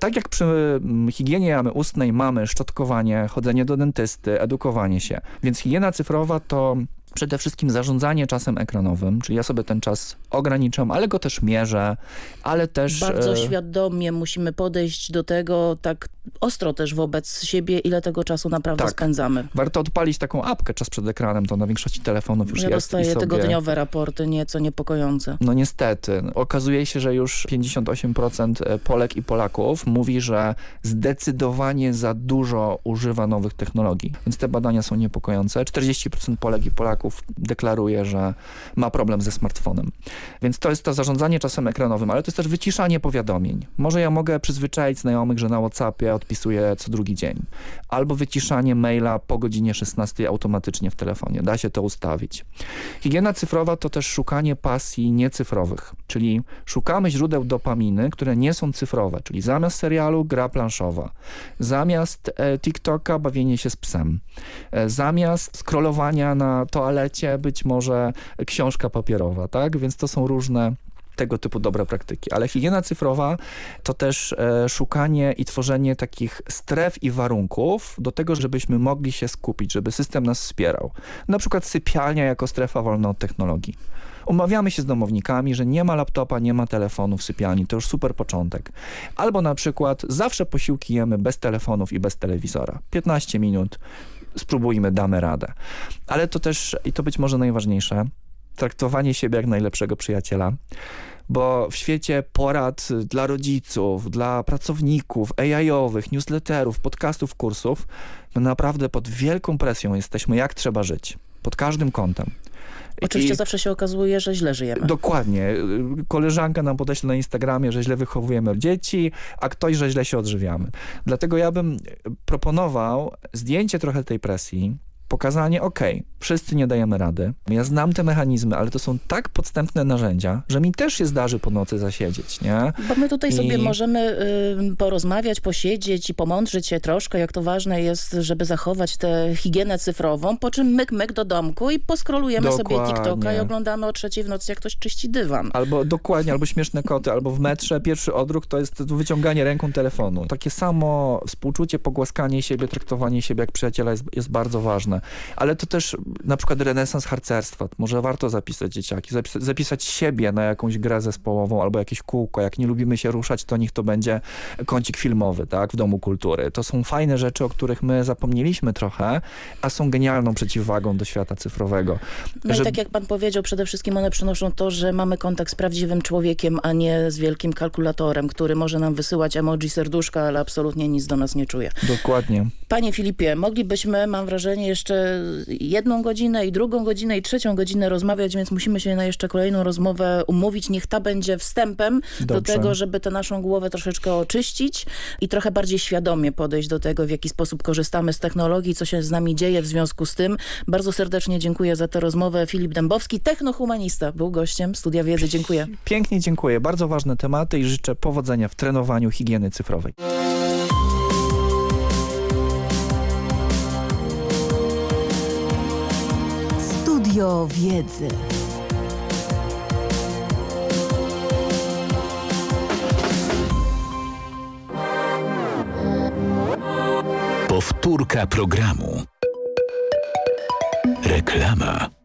Tak jak przy mm, higienie jamy ustnej mamy szczotkowanie, chodzenie do dentysty, edukowanie się, więc higiena cyfrowa to przede wszystkim zarządzanie czasem ekranowym, czyli ja sobie ten czas ograniczam, ale go też mierzę, ale też... Bardzo e, świadomie musimy podejść do tego tak ostro też wobec siebie, ile tego czasu naprawdę tak. spędzamy. Warto odpalić taką apkę czas przed ekranem, to na większości telefonów już ja jest. Ja dostaję sobie... tygodniowe raporty, nieco niepokojące. No niestety. Okazuje się, że już 58% e, Polek i Polaków mówi, że zdecydowanie za dużo używa nowych technologii, więc te badania są niepokojące. 40% Polek i Polaków Polaków deklaruje, że ma problem ze smartfonem. Więc to jest to zarządzanie czasem ekranowym, ale to jest też wyciszanie powiadomień. Może ja mogę przyzwyczaić znajomych, że na Whatsappie odpisuję co drugi dzień. Albo wyciszanie maila po godzinie 16 automatycznie w telefonie. Da się to ustawić. Higiena cyfrowa to też szukanie pasji niecyfrowych, czyli szukamy źródeł dopaminy, które nie są cyfrowe, czyli zamiast serialu gra planszowa, zamiast e, TikToka bawienie się z psem, e, zamiast scrollowania na toalecie toalecie, być może książka papierowa, tak? Więc to są różne tego typu dobre praktyki. Ale higiena cyfrowa to też e, szukanie i tworzenie takich stref i warunków do tego, żebyśmy mogli się skupić, żeby system nas wspierał. Na przykład sypialnia jako strefa wolna od technologii. Umawiamy się z domownikami, że nie ma laptopa, nie ma telefonu w sypialni. To już super początek. Albo na przykład zawsze posiłki jemy bez telefonów i bez telewizora. 15 minut, spróbujmy, damy radę. Ale to też, i to być może najważniejsze, traktowanie siebie jak najlepszego przyjaciela bo w świecie porad dla rodziców, dla pracowników, AI-owych, newsletterów, podcastów, kursów, my naprawdę pod wielką presją jesteśmy, jak trzeba żyć. Pod każdym kątem. Oczywiście I zawsze się okazuje, że źle żyjemy. Dokładnie. Koleżanka nam podeśle na Instagramie, że źle wychowujemy dzieci, a ktoś, że źle się odżywiamy. Dlatego ja bym proponował zdjęcie trochę tej presji, pokazanie, ok, wszyscy nie dajemy rady. Ja znam te mechanizmy, ale to są tak podstępne narzędzia, że mi też się zdarzy po nocy zasiedzieć, nie? Bo my tutaj I... sobie możemy y, porozmawiać, posiedzieć i pomądrzyć się troszkę, jak to ważne jest, żeby zachować tę higienę cyfrową, po czym myk, myk do domku i poskrolujemy dokładnie. sobie TikToka i oglądamy o trzeciej w nocy, jak ktoś czyści dywan. Albo dokładnie, albo śmieszne koty, albo w metrze pierwszy odruch to jest wyciąganie ręką telefonu. Takie samo współczucie, pogłaskanie siebie, traktowanie siebie jak przyjaciela jest, jest bardzo ważne ale to też na przykład renesans harcerstwa. Może warto zapisać dzieciaki, zapisać, zapisać siebie na jakąś grę zespołową albo jakieś kółko. Jak nie lubimy się ruszać, to niech to będzie kącik filmowy, tak, w Domu Kultury. To są fajne rzeczy, o których my zapomnieliśmy trochę, a są genialną przeciwwagą do świata cyfrowego. No że... i tak jak pan powiedział, przede wszystkim one przynoszą to, że mamy kontakt z prawdziwym człowiekiem, a nie z wielkim kalkulatorem, który może nam wysyłać emoji serduszka, ale absolutnie nic do nas nie czuje. Dokładnie. Panie Filipie, moglibyśmy, mam wrażenie, jeszcze jedną godzinę i drugą godzinę i trzecią godzinę rozmawiać, więc musimy się na jeszcze kolejną rozmowę umówić. Niech ta będzie wstępem Dobrze. do tego, żeby tę naszą głowę troszeczkę oczyścić i trochę bardziej świadomie podejść do tego, w jaki sposób korzystamy z technologii, co się z nami dzieje w związku z tym. Bardzo serdecznie dziękuję za tę rozmowę. Filip Dębowski, technohumanista, był gościem Studia Wiedzy. Dziękuję. Pięknie dziękuję. Bardzo ważne tematy i życzę powodzenia w trenowaniu higieny cyfrowej. Radio Wiedzy. Powtórka programu. Reklama.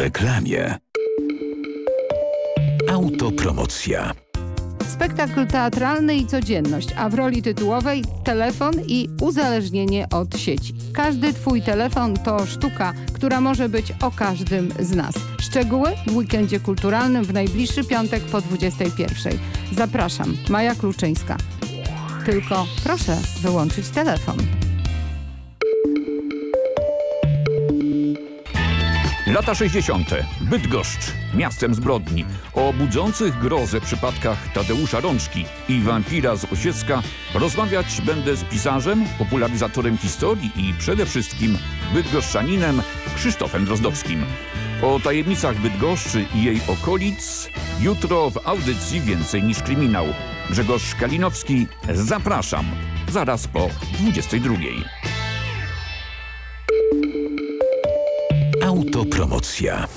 Reklamie. Autopromocja. Spektakl teatralny i codzienność, a w roli tytułowej telefon i uzależnienie od sieci. Każdy Twój telefon to sztuka, która może być o każdym z nas. Szczegóły w weekendzie kulturalnym w najbliższy piątek po 21. Zapraszam, Maja Kluczyńska. Tylko proszę wyłączyć telefon. Lata 60. Bydgoszcz, miastem zbrodni. O budzących grozę przypadkach Tadeusza Rączki i wampira z Osiecka rozmawiać będę z pisarzem, popularyzatorem historii i przede wszystkim bydgoszczaninem Krzysztofem Drozdowskim. O tajemnicach Bydgoszczy i jej okolic jutro w audycji Więcej niż kryminał. Grzegorz Kalinowski, zapraszam. Zaraz po 22. Autopromocja.